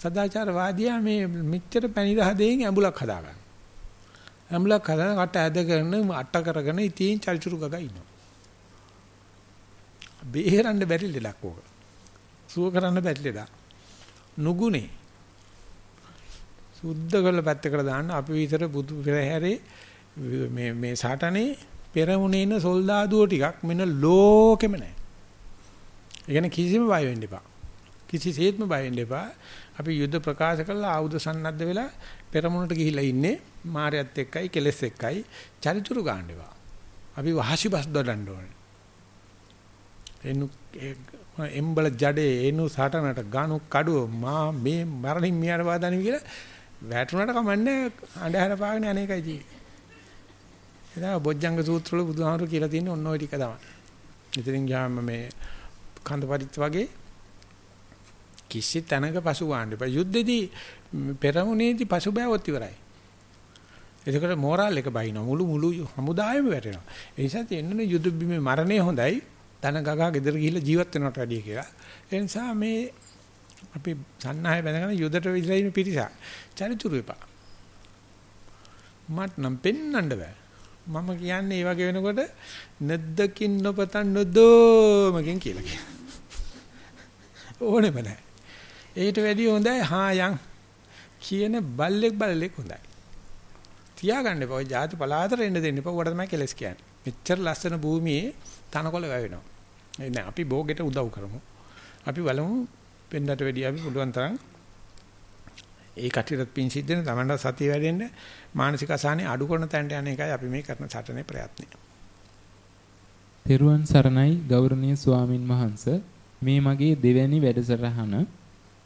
සදාචාරවාදියා මේ මෙච්චර පැණි රහදෙන් ඇඹුලක් හදාගන්න. ඇඹුලක් හදාගෙන කට ඇද කරන අට කරගෙන ඉතින් චරිචුරු ගගා ඉන්නවා. බේරන්න බැරි ලෙඩක් ඕක. සුව කරන්න බැරි ලෙඩක්. නුගුනේ. සුද්ධ කරලා පැත්තකට දාන්න අපි විතර බුදු පෙරහැරේ මේ මේ සාටනේ පෙරමුණේ ඉන්න සොල්දාදුව ටිකක් මෙන්න ලෝකෙම නැහැ. ඒ කියන්නේ කිසිම බය වෙන්න එපා. කිසිසේත්ම බය වෙන්න එපා. අපි යුද්ධ ප්‍රකාශ කළා ආයුධ සන්නද්ධ වෙලා පෙරමුණට ගිහිලා ඉන්නේ මායයත් එක්කයි කෙලස් එක්කයි චරිචුරු ගන්න එපා. අපි වහසි බස් දොඩන්න ඕනේ. එනු එම්බල ජඩේ එනු සටනට ගානු කඩුව මා මේ මරණින් මියර වාදනි කියලා වැටුණාට කමන්නේ අඬහැර පාගෙන අනේකයි ජීවිතේ. එදා බොජ්ජංග සූත්‍රවල බුදුහාමුදුරු කියලා තියෙන්නේ ඔන්න ඔය ටික තමයි. ඉතින් ගියාම මේ කඳ පරිත් වගේ කිසි තැනක පසු වන්න එපා. යුද්ධෙදී පෙරමුණේදී පසු බෑවොත් ඉවරයි. එතකොට මෝරල් එක බයින මුළු මුළු හමුදායෙම වැටෙනවා. ඒ නිසා තියෙන්නේ යුද්ධ බිමේ මරණය හොඳයි. තන ගගා ගෙදර ගිහිල්ලා ජීවත් වෙනවට වැඩිය කියලා. ඒ නිසා මේ අපි සන්නාය බැඳගෙන යුද්ධට විදිලා ඉන්න පිරිසක්. චරිචුරු එපා. මට නම් පෙන්වන්න බෑ. මම කියන්නේ ඒ වගේ වෙනකොට නැද්දකින් නොපතන් නොදෝමකින් කියලා කියනවා. ඕනෙම නැහැ. ඒට වැඩිය හොඳයි හායන් කියන බල්ලෙක් බල්ලෙක් හොඳයි. තියාගන්න එපා. ඔය ಜಾති පලාතර එන්න දෙන්න එපා. උඩ තමයි කෙලස් කියන්නේ. මෙච්චර ලස්සන භූමියේ තනකොළ වැවෙනවා. නෑ අපි භෝගෙට උදව් කරමු. අපි බලමු වෙනදට වැඩිය අපි පුළුවන් තරම් ඒ කටියට පින් සිද්ධ වෙන තමන්ට සතිය වැඩෙන්න මානසික අසහනේ අඩු කරන තැනට යන එකයි අපි මේ කරන සටනේ ප්‍රයත්නය. තෙරුවන් සරණයි ගෞරවනීය ස්වාමින් වහන්සේ මේ මගේ දෙවැනි වැඩසටහන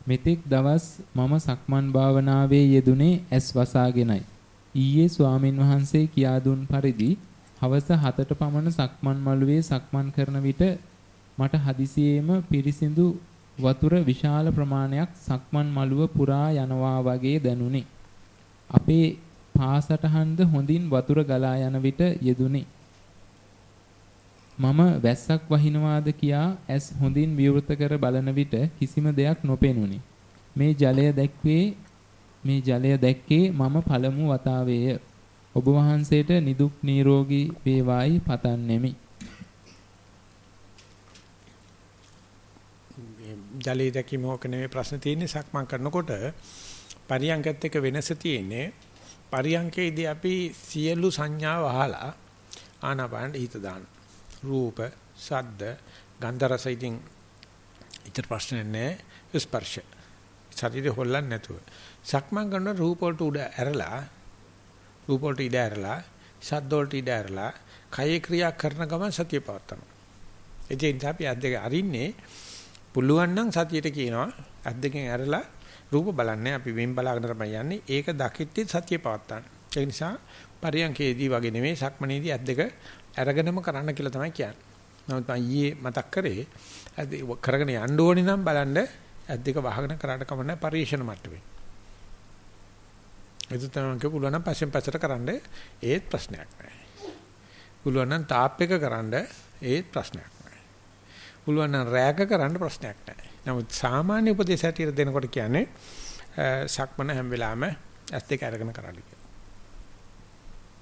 මෙතෙක් දවස් මම සක්මන් භාවනාවේ යෙදුනේ ඇස් වසාගෙනයි. ඊයේ ස්වාමින් වහන්සේ කියා දුන් පරිදි හවස 7ට පමණ සක්මන් මළුවේ සක්මන් කරන විට මට හදිසියෙම පිරිසිදු වතුර විශාල ප්‍රමාණයක් සක්මන් මළුව පුරා යනවා වගේ දැනුනි. අපේ පාසටහන්ද හොඳින් වතුර ගලා යන විට යෙදුනි. මම වැස්සක් වහිනවාද කියා ඇස් හොඳින් විවෘත කර බලන විට කිසිම දෙයක් නොපෙනුනි. මේ ජලය දැක්වේ මේ ජලය දැක්කේ මම පළමු වතාවේය. ඔබ වහන්සේට නිදුක් නිරෝගී වේවායි පතන්නෙමි. ජලයේ දැකීම ඕක නෙමෙයි ප්‍රශ්න තියෙන්නේ සක්මන් කරනකොට පරියංගත් එක්ක වෙනස තියෙන්නේ පරියංකේදී අපි සියලු සංඥා වහලා ආනාපානට හිත දාන. රූප ශබ්ද ගන්ධ රස ඉතින් ඉතර ප්‍රශ්න නැහැ. ස්පර්ශ. ශරීරය හොල්ලන්නේ නැතුව. සක්මන් කරන රූප වලට උඩ ඇරලා රූප වලට ඉඩ ඇරලා ශබ්ද වලට ඉඩ ඇරලා කය ක්‍රියා කරන ගමන් සතිය පවත්නවා ඒ කියන්නේ අපි අද්දක අරින්නේ පුළුවන් නම් සතියට කියනවා අද්දකින් ඇරලා රූප බලන්නේ අපි වෙන් බලාගෙන තමයි යන්නේ. ඒක දකිද්දි සතිය පවත්තන්න ඒ නිසා පරියන්කේදී වගේ නෙමෙයි සක්මනේදී අද්දක අරගෙනම කරන්න කියලා තමයි කියන්නේ. නමුත් මම ඊයේ මතක් කරේ කරගෙන යන්න ඕනේ නම් බලන්න අද්දක වහගෙන කරාට කමන්නේ පරිශන මට්ටමේ. ඒක තමයි පුළුවන් නම් පස්සෙන් පස්සට කරන්න. ඒත් ප්‍රශ්නයක් නැහැ. පුළුවන් නම් තාප් එක කරන්න. ඒත් ප්‍රශ්නයක් පුළුවන් නම් රැයක කරන්න ප්‍රශ්නයක් නැහැ. නමුත් සාමාන්‍ය උපදේශ හැටියට දෙනකොට කියන්නේ සක්මන හැම වෙලාවෙම ඇස් දෙක අරගෙන කරන්න.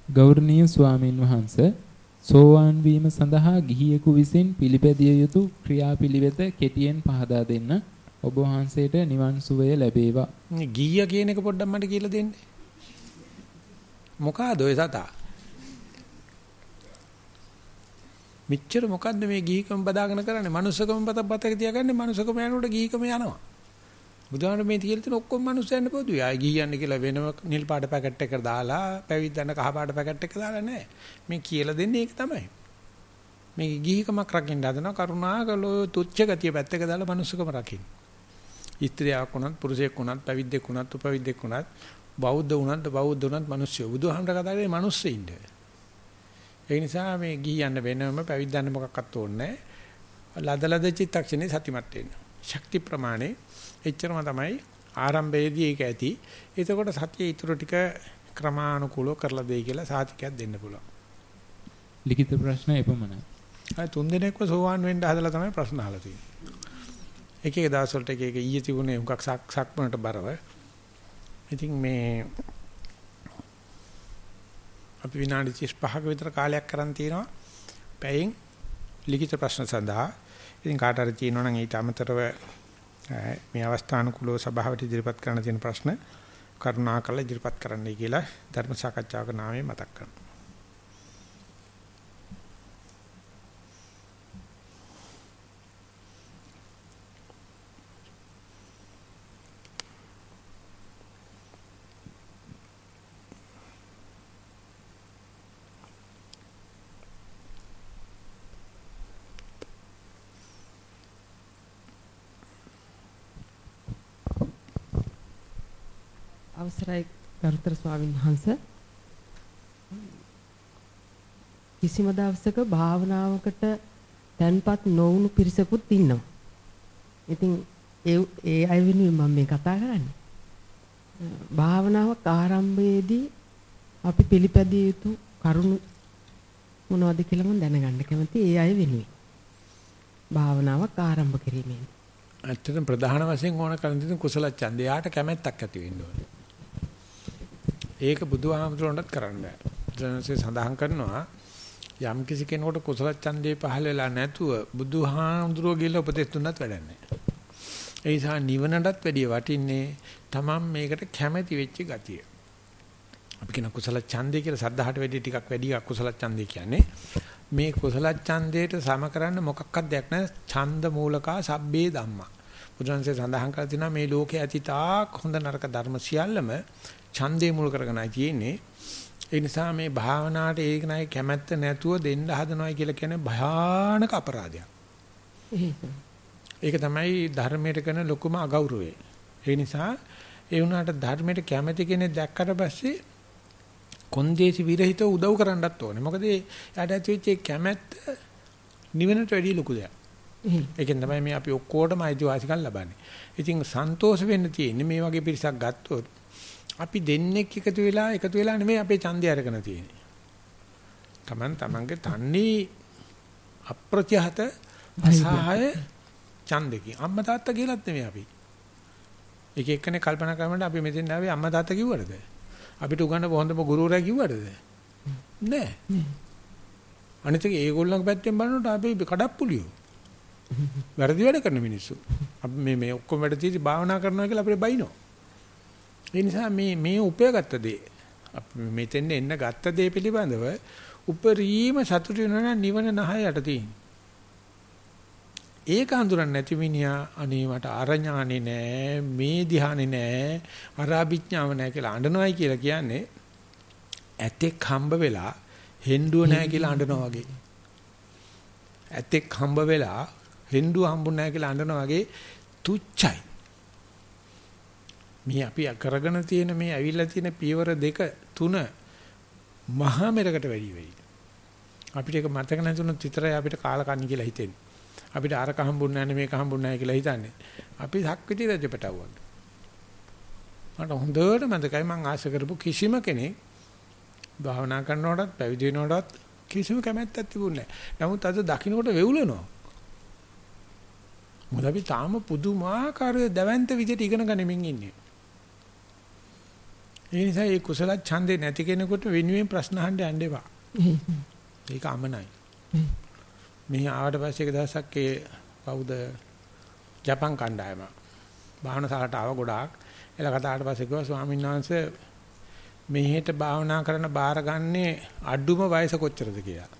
ගෞරවනීය ස්වාමින් වහන්සේ සෝවාන් වීම සඳහා ගිහියෙකු විසින් පිළිපැදිය යුතු ක්‍රියාපිළිවෙත කෙටියෙන් පහදා දෙන්න ඔබ වහන්සේට නිවන් සුවය ලැබේවා. ගිහිය කියන එක පොඩ්ඩක් මට කියලා දෙන්න. මොකಾದ ඔය සතා? මෙච්චර මොකද්ද මේ ගිහිකම බදාගෙන කරන්නේ? මනුස්සකම බත බතක තියාගන්නේ මනුස්සකම යනකොට ගිහිකම යනවා. බුදුහාමර මේ කියලා තියෙන ඔක්කොම මනුස්සයන්ට පොදුයි. ආයි ගිහියන්න කියලා වෙනම නිල් පාට පැකට් එකකට දාලා පැවිද්දන්න කහ පාට පැකට් එක දාලා නැහැ. මේ කියලා දෙන්නේ ඒක තමයි. මේ ගිහිකමක් රකින්න හදනවා කරුණාකරලා තුච්ච ගතිය පැත්තක දාලා මනුස්සකම රකින්න. ස්ත්‍රියක් වුණත් පුරුෂයෙක් වුණත් පැවිද්දෙක් වුණත් උපවිද්දෙක් වුණත් බෞද්ධ වුණත් බෞද්ධ වුණත් මිනිස්සු බුදුහාමර කතා කරේ මිනිස්සෙින්ද. ඒ නිසා මේ ගිහියන්න වෙනම පැවිද්දන්න මොකක්වත් ඕනේ නැහැ. ලදලද චිත්තක්ෂණේ සතිමත් වෙන්න. ශක්ති ප්‍රමාණය එච්චරම තමයි ආරම්භයේදී ඒක ඇති. එතකොට සතිය ඊටු ටික ක්‍රමානුකූලව කරලා දෙයි කියලා සාතිකයක් දෙන්න පුළුවන්. ලිඛිත ප්‍රශ්න එපමණයි. අය තුන් දිනක්ව සෝවාන් වෙන්න හදලා තමයි ප්‍රශ්න අහලා තියෙන්නේ. එක එක දවස් වලට එක එක ඊයේ තිබුණේ හුඟක් සක්මනට බරව. ඉතින් මේ අපි විනාඩි 35ක විතර කාලයක් කරන් තියෙනවා. පැයෙන් ලිඛිත ප්‍රශ්න සඳහා. ඉතින් කාට හරි තියෙනවා නම් ඊට අමතරව මේ අවස්ථානුකූලව සභාවට ඉදිරිපත් කරන්න තියෙන ප්‍රශ්න කරුණාකරලා ඉදිරිපත් කරන්නයි කියලා ධර්ම සාකච්ඡාවක නාමයෙන් මතක් කරනවා. අවසරයි ගරුතර ස්වාමීන් වහන්ස කිසිම දවසක භාවනාවකට තැන්පත් නොවුණු පිරිසකුත් ඉන්නවා. ඉතින් ඒ ඒ අය වෙනුවෙන් මම මේ කතා කරන්නේ. භාවනාවක් ආරම්භයේදී අපි පිළිපැදිය යුතු කරුණු මොනවද කියලා මම දැනගන්න කැමතියි ඒ අය වෙනුවෙන්. භාවනාවක් ආරම්භ කිරීමේදී. ඇත්තටම ප්‍රධාන වශයෙන් ඕන කරන දේ කුසල ඡන්දය. යාට කැමැත්තක් ඇති වෙන්න ඕනේ. ඒක බුදුහාමුදුරන්ටත් කරන්න බෑ. ජනසේ සඳහන් කරනවා යම් කිසි කෙනෙකුට කුසල ඡන්දේ පහළ වෙලා නැතුව බුදුහාමුදුරුවෝ කියලා උපදෙස් දුන්නත් වැඩක් නැහැ. ඒ නිසා නිවනටත් වැඩිය වටින්නේ තමන් මේකට කැමැති වෙච්ච ගතිය. අපි කියන කුසල ඡන්දේ කියලා සද්ධාහට වැඩිය ටිකක් වැඩි අකුසල ඡන්දේ කියන්නේ මේ කුසල ඡන්දේට සම කරන්න මොකක්වත් දෙයක් නැහැ ඡන්ද මූලකා සබ්බේ ධම්මා බුදුන්සේ සඳහන් කරලා තිනවා මේ ලෝකයේ ඇති තාක් හොඳ නරක ධර්ම සියල්ලම ඡන්දේ මුල් කරගෙනයි තියෙන්නේ. ඒ නිසා මේ භාවනාවට ඒක නයි කැමැත්ත නැතුව දෙන්න හදනවයි කියලා කියන්නේ භයානක අපරාධයක්. ඒක තමයි ධර්මයට කරන ලොකුම අගෞරවය. ඒ නිසා ඒ වුණාට ධර්මයට කැමැති කෙනෙක් දැක්කට පස්සේ කොන්දේසි විරහිත උදව් කරන්නත් ඕනේ. මොකද එයාට ඇති වෙච්ච කැමැත්ත නිවනට වැඩිය ලොකු දෙයක්. ඒකෙන් තමයි මේ අපි ඔක්කොටම අයිතිවාසිකම් ලබන්නේ. ඉතින් සන්තෝෂ වෙන්න තියෙන්නේ මේ වගේ පිරිසක් ගත්තොත් අපි දෙන්නෙක් එකතු වෙලා එකතු වෙලා නෙමෙයි අපේ ඡන්දය අරගෙන තියෙන්නේ. Taman tamange තන්නේ අප්‍රත්‍යහත අසහාය ඡන්දකී. අම්මා තාත්තා කියලාත් නෙමෙයි අපි. එක එක්කනේ කල්පනා කරනකොට අපි මෙතෙන් ආවේ අම්මා තාත්තා කිව්වටද? අපිට උගන්න හොඳම ගුරුවරයා කිව්වටද? නෑ. අනිත් එක ඒගොල්ලන්ගේ පැත්තෙන් බලනකොට අපි කඩප්පුලියෝ. වැරදි වැඩ කරන මිනිස්සු. අපි මේ මේ ඔක්කොම වැඩ තියෙදි භාවනා කරනවා කියලා අපිට බයිනෝ. ඒ නිසා මේ මේ උපයගත්ත දේ අපි මෙතෙන් එන්න ගත්ත දේ පිළිබඳව උපරිම සතුටු වෙනවා නිවන නහය යට තියෙන. ඒක හඳුනන්නේ නැති මිනිහා අනේ මට අරඥානේ නෑ මේ ධ්‍යානේ නෑ අරාභිඥාව නෑ කියලා අඬනවයි කියලා කියන්නේ ඇතෙක් හම්බ වෙලා හෙන්ඩුව නෑ කියලා අඬනවා වගේ. ඇතෙක් හම්බ වෙලා හෙන්ඩුව හම්බුනේ නෑ කියලා අඬනවා වගේ තුච්චයි. මේ අපි කරගෙන තියෙන මේ ඇවිල්ලා තියෙන පියවර දෙක තුන මහා මෙරකට වැඩි වෙයි. අපිට ඒක මතක නැතුනොත් විතරයි අපිට කාලකන්ණි කියලා හිතෙන්නේ. අපිට අරක හම්බුන්නේ නැහැ මේක හම්බුන්නේ නැහැ කියලා හිතන්නේ. අපි ධක්විති රජපටවුවක්. මට හොඳට මතකයි මම ආශ කරපු කිසිම කෙනෙක් භාවනා කරනකොටත් පැවිදි වෙනකොටත් කිසිම කැමැත්තක් තිබුණේ නැහැ. නමුත් අද දකින්නකොට වෙවුලනවා. මොකද අපි තාම පුදුමාකාර දැවැන්ත විදිහට ඉගෙන ගනිමින් ඉන්නේ. ඒ නිසා මේ කුසල ඡන්දේ නැති කෙනෙකුට වෙනුවෙන් ප්‍රශ්න අහන්න යන්න එපා. ඒක අමනයි. මෙහි ආවට පස්සේ එක දවසක් ඒ කවුද ජපන් කණ්ඩායම භාවනා ශාලාවට ආව ගොඩාක්. එලා කතාවට පස්සේ කිව්වා ස්වාමීන් වහන්සේ මෙහෙට භාවනා කරන බාර ගන්නේ අඩුම වයස කොච්චරද කියලා.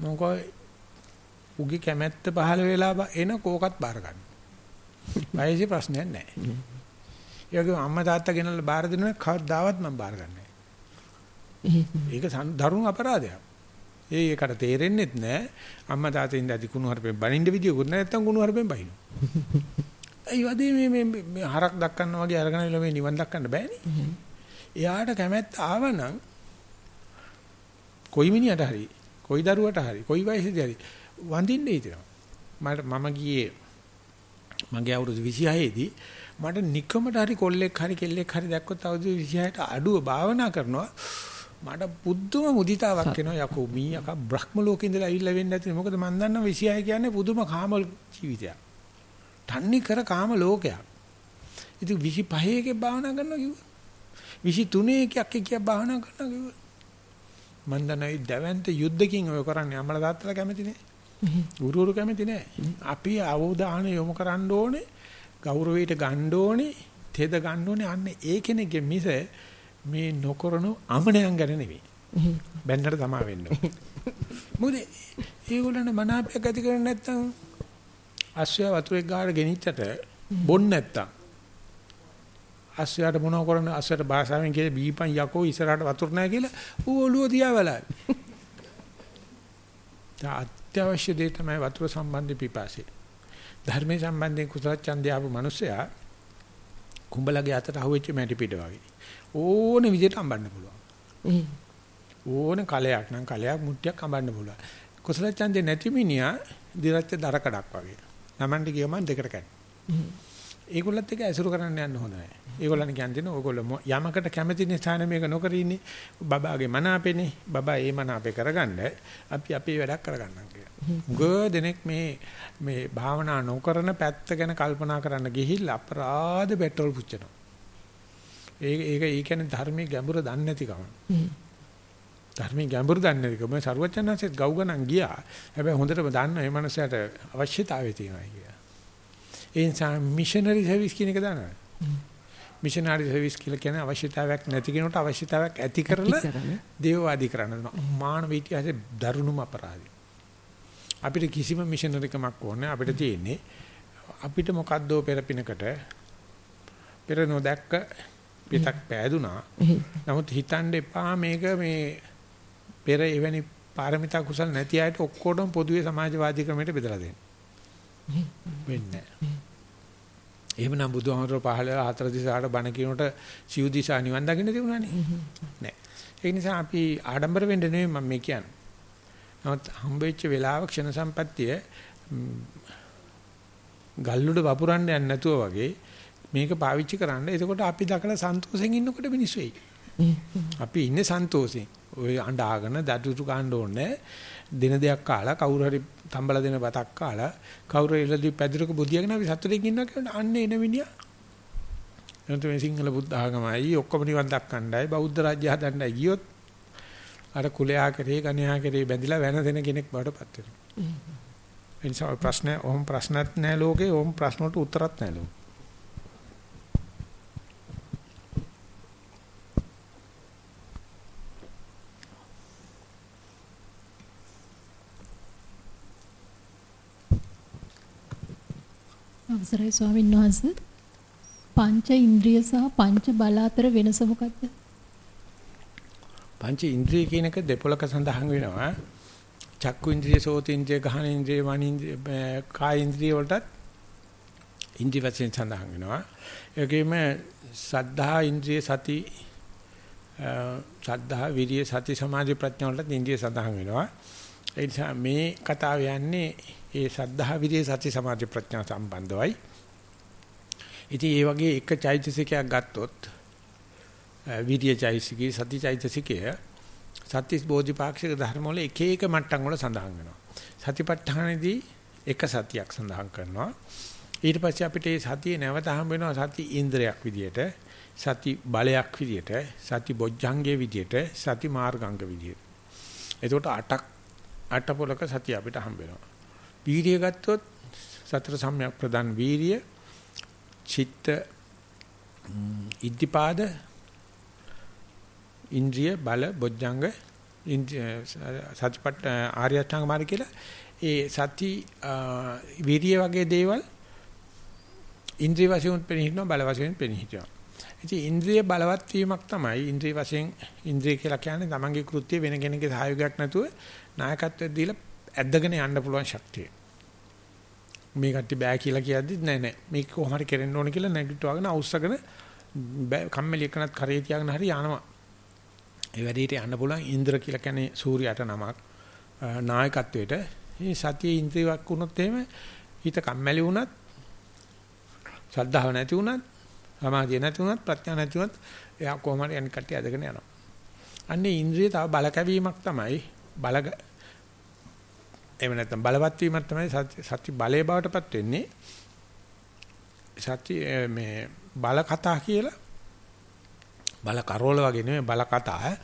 මොකෝ උගේ කැමැත්ත පහළ වෙලා එන කෝකත් බාර ගන්න. වයසේ ප්‍රශ්නයක් නැහැ. ඒ වගේම අම්මා තාත්තා ගෙනල්ලා බාර දෙනවා කවදාවත් මම බාර ගන්නෑ. ඒක දරුණු අපරාධයක්. ඒ ඒකට තේරෙන්නෙත් නෑ අම්මා තාත්තා ඉඳ ඇති කුණු හරපෙන් බනින්න විදියකුත් නෑ නැත්තම් කුණු හරපෙන් බහිනවා. ඒ වදේ මේ මේ හරක් දක්කන්නා වගේ අරගෙන ඉල මේ නිවන් දක්කන්න බෑනේ. එයාට කැමැත්ත ආවනම් කොයි මිනිහට හරි කොයි දරුවට හරි කොයි වයසේදී හරි වඳින්න හිතෙනවා. මට මම ගියේ මගේ අවුරුදු 26 දී මට නිකමට හරි කොල්ලෙක් හරි කෙල්ලෙක් හරි දැක්කොත් අවුරුදු 26ට අඩුව භාවනා කරනවා මට පුදුම මුදිතාවක් එනවා යකෝ මී යක බ්‍රහ්ම ලෝකේ ඉඳලා ඇවිල්ලා වෙන්නේ නැති මොකද මම දන්නවා 26 කියන්නේ පුදුම කාම ජීවිතයක්. තන්නේ කර කාම ලෝකයක්. ඉතින් 25 එකේ භාවනා කරනවා කිව්වා. 23 එකක් කිය භාවනා කරනවා කිව්වා. මම දන්නවා දැවැන්ත යුද්ධකින් ඔය කරන්නේ අම්මලා තාත්තලා කැමති නෑ. ගුරුවරු කැමති නෑ. අපි අවධානය යොමු කරන්න ඕනේ ගෞරවයට ගන්න ඕනේ, තෙද ගන්න ඕනේ අන්න ඒ කෙනෙක්ගේ මිස මේ නොකරන අමනයන් ගැන නෙවෙයි. බැන්නට තමා වෙන්න ඕනේ. මොකද ඒගොල්ලන්ට මනාපයක් ඇති කරන්නේ නැත්නම් අස්සය වතුරේ ගාඩ ගෙනිච්චට බොන්න නැත්තම් අස්සයට මොනව කරන්නේ අස්සයට භාෂාවෙන් කියලා බීපන් යකෝ ඉස්සරහට වතුර නැහැ කියලා ඌ ඔළුව තියා බලයි. අත්‍යවශ්‍ය දේ තමයි වතුර සම්බන්ධ පිපාසය. ධර්මයේ සම්බන්ධයෙන් කුසල ඡන්දය ආපු මිනිස්සයා කුඹලගේ අතට අහුවෙච්ච මැටි පිට වගේ. ඕනේ විදිහට අඹන්න පුළුවන්. ඕනේ කලයක් නම් කලයක් මුට්ටියක් අඹන්න පුළුවන්. කුසල ඡන්දේ නැති මිනිහා දිරච්ච දරකඩක් වගේ. Lamande ගියම දෙකට කැඩ. ඒගොල්ලත් එක ඇසුරු කරන්න යන්න හොඳ නැහැ. ඒගොල්ලන් කියන්නේ ඕගොල්ලෝ යමකට කැමති නිසා මේක නොකර ඉන්නේ. බබාගේ මන අපේනේ. බබා ඒ මන අපේ කරගන්න අපි අපේ වැඩක් කරගන්නම් කියලා. ගොඩ දෙනෙක් මේ මේ භාවනා නොකරන පැත්ත ගැන කල්පනා කරන්න ගිහිල්ලා අපරාධ පෙට්‍රල් පුච්චනවා. ඒක ඒක ඒ කියන්නේ ධර්මයේ ගැඹුර දන්නේ නැතිකම. ධර්මයේ ගැඹුර දන්නේ නැතිකම සරුවචනන්සෙත් ගව් ගණන් ගියා. හැබැයි හොඳටම දන්න මේ මනසට අවශ්‍යතාවය තියෙනවා කියලා. ඒ නිසා මිෂනරි සර්විස් කියන එක දන්නවද? මිෂනරි සර්විස් කියලා කියන්නේ අවශ්‍යතාවයක් නැති කෙනෙකුට අවශ්‍යතාවයක් ඇති කරලා දේවවාදී කරන්න මානව ඉතිහාසයේ දරුණුම අපරාධය. අපිට කිසිම මිෂනරිකමක් ඕනේ අපිට තියෙන්නේ අපිට මොකද්දෝ පෙරපිනකට පෙර නොදැක්ක පිටක් පෑදුනා. නමුත් හිතන්න එපා මේක මේ පෙර එවැනි පාරමිතා කුසල නැති අයට ඔක්කොටම පොදුවේ සමාජවාදී ක්‍රමයට බෙදලා දෙන්න. වෙන්නේ නැහැ. එහෙමනම් බුදුහාමර පහළ හතර දිසාට බණ කියනකොට සිව් දිසා නිවන් දකින්න තිබුණානේ. නෑ. ඒ නිසා අපි ආඩම්බර වෙන්න නෙමෙයි මම මේ කියන්නේ. නමුත් හම්බෙච්ච වෙලාව ක්ෂණ සම්පත්තිය ගල්ලුඩ වපුරන්න යන්නේ නැතුව වගේ මේක පාවිච්චි කරන්න. එතකොට අපි දකලා සන්තෝෂෙන් ඉන්නකොට මිනිස්සු වෙයි. අපි ඉන්නේ සන්තෝෂෙන්. ඔය අඬාගෙන දඩුරු ගන්න ඕනේ. දින දෙකක් කාලා කවුරු හරි තම්බලා දෙන බතක් කාලා කවුරු ඉලදී පැදුරක බුදියාගෙන අපි සතුටින් ඉන්නවා කියනට අන්නේ එන මිනිහා. එනතු මේ සිංහල බුද්ධ ආගමයි ඔක්කොම නිවන් දක්කණ්ඩයි බෞද්ධ රාජ්‍ය හදන්නයි ගියොත් අර කුලයා කරේ කණයා කරේ බැඳිලා වෙන දෙන කෙනෙක් බවට පත් වෙනවා. ඒ නිසා ප්‍රශ්න ඕම් ප්‍රශ්නත් නැහැ ලෝකේ ඕම් ප්‍රශ්න වලට උත්තරත් නැහැ ලෝකේ. අවසරයි ස්වාමීන් වහන්සේ පංච ඉන්ද්‍රිය සහ පංච බල අතර වෙනස මොකක්ද? පංච ඉන්ද්‍රිය කියන එක දෙපොලක සඳහන් වෙනවා. චක්කු ඉන්ද්‍රිය, සෝත ඉන්ද්‍රිය, ගහන ඉන්ද්‍රිය, මන ඉන්ද්‍රිය, කාය ඉන්ද්‍රිය වලටත් ඉන්ද්‍රිය වශයෙන් සඳහන් වෙනවා. ඒ වගේම සද්ධා ඉන්ද්‍රිය සති සද්ධා විරිය සති සමාධි ප්‍රඥා වලට ඉන්ද්‍රිය සඳහන් වෙනවා. ඒ නිසා මේ කතාව යන්නේ ඒ සද්ධා විරිය සති සමාධි ප්‍රඥා සම්බන්ධවයි. ඉතින් ඒ වගේ එක චෛතසිකයක් ගත්තොත් විරිය චෛතසිකය සති චෛතසිකය සත්‍තිස් බෝධිපාක්ෂික ධර්ම වල එක එක මට්ටම් වල සඳහන් වෙනවා. සතිපට්ඨානෙදී එක සතියක් සඳහන් කරනවා. ඊට පස්සේ අපිට මේ සතිය නැවත හම්බ වෙනවා සති ඉන්ද්‍රයක් විදියට, සති බලයක් විදියට, සති බොජ්ජංගයේ විදියට, සති මාර්ගාංග විදියට. එතකොට අටක් අට පොලක සතිය අපිට හම්බ වෙනවා. වීර්යය ගත්තොත් සතර සම්‍යක් ප්‍රදාන් වීර්ය, චිත්ත ඉද්ධිපාද ඉන්ද්‍රිය බල බොජ්ජංග සතිපට්ඨ ආර්ය අෂ්ටාංග මාර්ගය කියලා ඒ සති වීර්ය වගේ දේවල් ඉන්ද්‍රිය වශයෙන් පෙනහිනවා බල වශයෙන් පෙනහිනවා. ඉතින් ඉන්ද්‍රිය බලවත් වීමක් තමයි ඉන්ද්‍රිය වශයෙන් ඉන්ද්‍රිය කියලා කියන්නේ තමන්ගේ කෘත්‍ය වෙන කෙනෙකුගේ සහයෝගයක් නැතුව නායකත්වයක් දීලා ඇද්දගෙන යන්න පුළුවන් ශක්තිය. මේ කට්ටිය බෑ කියලා කියද්දි නෑ නෑ මේක කොහොම හරි කරෙන්න ඕන කියලා නැගිටවගෙන අවුස්සගෙන කම්මැලි එකනත් කරේ තියාගෙන හරි යනවා. ඒ වැඩේට යන්න පුළුවන් ඉන්ද්‍ර කියලා කියන්නේ සූර්යයට නමක් නායකත්වයට. මේ සතියේ ඉන්ද්‍රියක් වුණොත් එහෙම හිත කම්මැලි වුණත් ශ්‍රද්ධාව නැති වුණත් සමාධිය නැති වුණත් ප්‍රඥා නැති වුණත් එයා කොහොම හරි අනිත් කට්ටිය අදගෙන යනවා. අන්නේ ඉන්ද්‍රිය තව බල කැවීමක් තමයි බල එහෙම නැත්නම් බලවත් වීමක් තමයි සත්‍ය බලයේ බවටපත් වෙන්නේ. සත්‍ය මේ බල කතා කියලා බල කරෝල වගේ නෙමෙයි බල කතා.